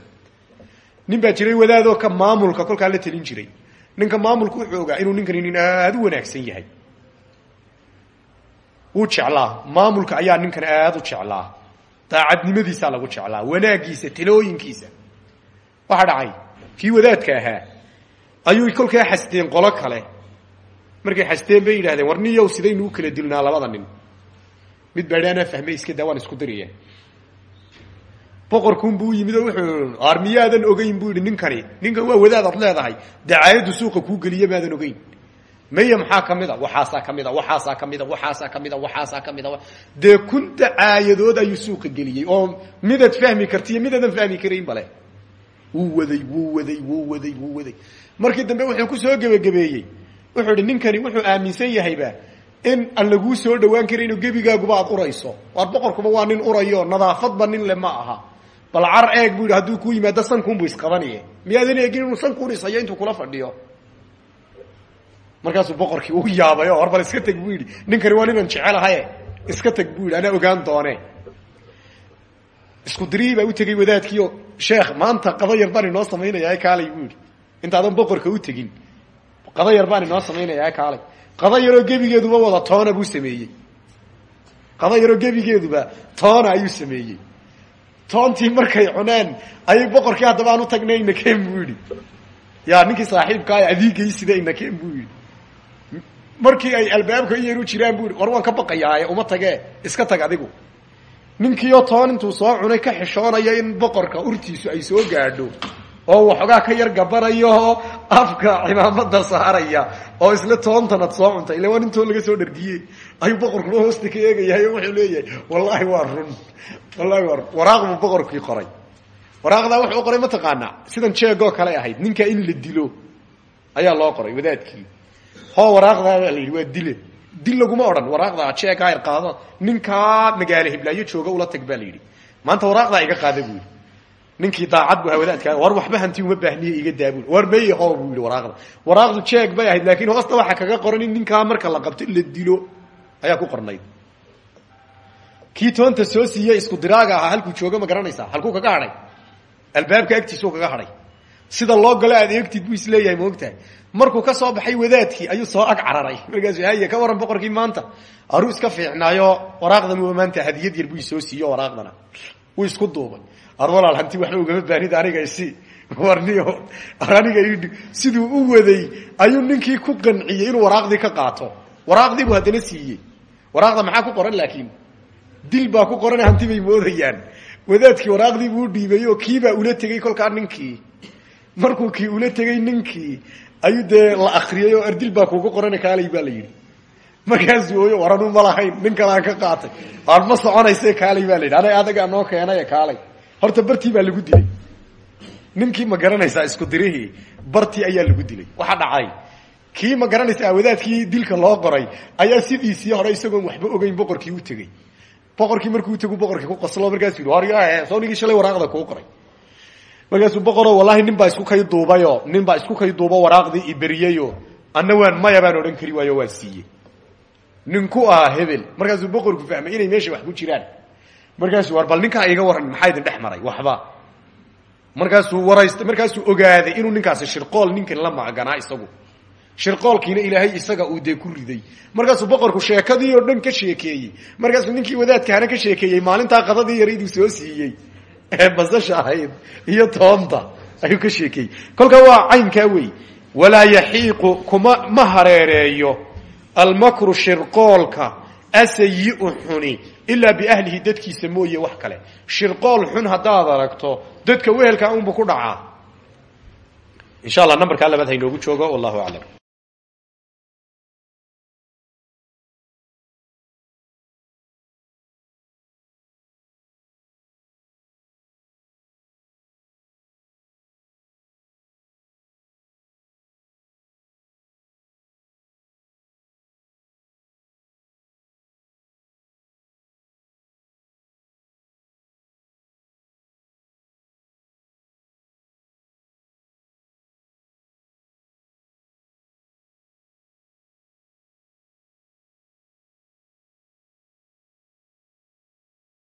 [SPEAKER 1] nin baa jiray wadaadoo ka maamulka kolkaa la telin jiray. Ninka maamulka wuxuu ogaa inuu ninkani nin aada u wanaagsan yahay. Wuu jeclaa. Maamulka ayaa ninkan aada u jeclaa. Daacadnimadiisaa lagu jeclaa. Wanaagiisa talooyinkiisa waxaa dhacay. Kii wadaadka ahaa ayuu kolkaa xasteen qolo kale. Markay xasteen bay yidhahdeen war sidaynu kala dilnaa labada nin. Mid baa idhi anaa fahmay iska daa waan isku diraya boqorkuunbuu u yimid wuxuu ar ogeyn buu ninkani. Ninkan waa wadaad ad leedahay dacaayaddu suuqa kuu geliya maadan ogeyn. Maya maxaa ka mid a waxaasaa ka mid a waxaasaa ka mid a waxaasaa ka mid a waxaasaa ka mid a dee kun dacaayadood ayuu suuqa geliyey oo midaad fahmi kartiiyo midaadan fahmi karayn bale wuu waday wuu waday wuu waday wuu waday. Markii dambe wuxuu ku soo gebagabeeyey wuxuu idhi ninkani wuxuu aaminsan yahayba in aan laguu soo dhawaan karayno gebigaaguba aad urayso. Waar boqorkuba waa nin urayo nadaafadba nin le ma aha. Bal car eeg buu yidhi hadduu ku yimaado sankuunbu isqabaniye miyaadan eegin inuu sankuun ishayo intuu kula fadhiyo? Markaasuu boqorkii u yaabay oo hor bal iska teg buu yidhi ninkani waa ninaan jecelahaye iska teg buu yidhi anaa ogaan doone isku dirii baa u tegey wadaadkiio sheekh maanta qado yar baan inoo samaynayaa kaalay buu yidhi. Intaadan boqorka u tegin. Qado yar baan inoo samaynayaa kaalay qado yaroo gebigeeduba wada toona buu sameeyey. Qado yaroo gebigeeduba toona ayuu sameeyey. Toontii markay cuneen ayay boqorkii haddaba aan u tagnay inakeen buu yidhi. Ya ninkii saaxiibkaa adiigaysida inakeen buu yidhi. Markii ay albaabka u jiraan buu yidhi war waan ka baqayaaye uma tagee iska tag adigu ninkiioo toon intuu soo cunay ka xishoonaya in boqorka urtiisu ay soo gaadho oo waxoogaa ka yar gabanayo oo afka cimaamada saaraya oo isla toontanad soo cuntay illa waa nin laga soo dhargiye ayuu boqorkuna hoosta ka eegayahay oo wuxuu leeyahay wallaahi waa run wallahi waa run. Waraaq buu boqorkii qoray. Waraaqdaa wuxuu qoray mataqaanaa sidan jeegoo kale ahayd ninka in la dilo ayaa loo qoray wadaadkii. Hoo waraaqdaa baa la yidhi waa dile dil laguma odhan waraaqdaa jeegaa yar qaado ninkaa magaalo hiblaayo jooga ula tag baa maanta waraaqdaa iga qaada buu ninkii daacad bu ahaa wadaadkaa war waxba hanti uma baahniye iga daabul. War meye hoo buu waraaqda. Waraaqdu jeeg bay ahayd laakiin hoosta waxaa kaga qoran in ninkaa marka la qabto la dilo ayaa ku qornayd. Kii toonta soo siiye isku diraaga ahaa jooga ma garanaysaa. Halkuu kaga hadhay albaabka agtiisuu kaga hadhay sida loo galo aad buu is leeyahay ma ogtahay markuu ka soo baxay wadaadkii ayuu soo ag cararay. Markaasu ka waran boqorkii maanta aruu iska fiicnaayo waraaqdan u maanta hadiyad yar buu isoo siiyo waraaqdana. Wuu isku duubay. Ar walaal hanti waxba ugama baanid aniga isi warniyo aniga siduu u waday ayuu ninkii ku qanciyey inuu waraaqdii ka qaato. Waraaqdii buu haddana siiyey. Waraaqda maxaa ku qoran laakiin? Dil baa ku qoran hanti bay moodayaan. Wadaadkii waraaqdii buu dhiibay oo kiibaa ula tegey kolkaa ninkii. Markuu kii ula tegey ninkii ayuu dee la akriyay oo ardil baa kuuga qoran kaalay baa la yidhi. Markaasuu ooyo waranu ma lahayn nin kalaan ka qaatay. Aan ma soconayse kaalay baa la yidhi. Ana adagaa noo keenaye kaalay. Horta bartii baa lagu dilay. Ninkii ma garanaysaa isku dirihii bartii ayaa lagu dilay. Waxa dhacay. Kii ma garanaysaa wadaadkii dilka loo qoray ayaa sidiisii hore isagoon waxba ogeyn boqorkii u tegey boqorkii markuu utegu boqorkii ku qoslo markaasuu yidhi war soo nigii shalay waraaqda kuu qoray markaasuu boqoro wallahi nin baa isku kay duubayo nin baa isku kay duubo waraaqdii iberiyeyo anna waan maya kari waayo waan siiyey. Ninku ahaa hebel. Markaasuu boqorku fahmay inay meesha wax ku jiraan. Markaasuu war bal ninkaa iga waran maxaa dhex maray? Waxba. Markaasuu waraysta markaasuu ogaaday inuu ninkaasi shirqool ninkan la maganaa isagu. Shirqoolkiina ilaahay isaga uu dee ku riday. Markaasuu boqorku sheekadii oo dhan ka sheekeeyey. Markaasuu ninkii wadaadkaana ka sheekeeyey maalintaa qadadii yarayduu soo siiyey ee basasha ahayd iyo toonta. Ayuu ka sheekeeyey kolkaa waa caynkaa wey walaa yaxiiqu kuma ma hareereeyo almakru shirqoolka asayiu xuni ilaa biahlihi dadkiisa mooye wax kale. Shirqool xun haddaad aragto dadka wehelkaa unbu ku dhacaa. Insha allah nambarkaa labaad haynoogu joogo wallahu aclam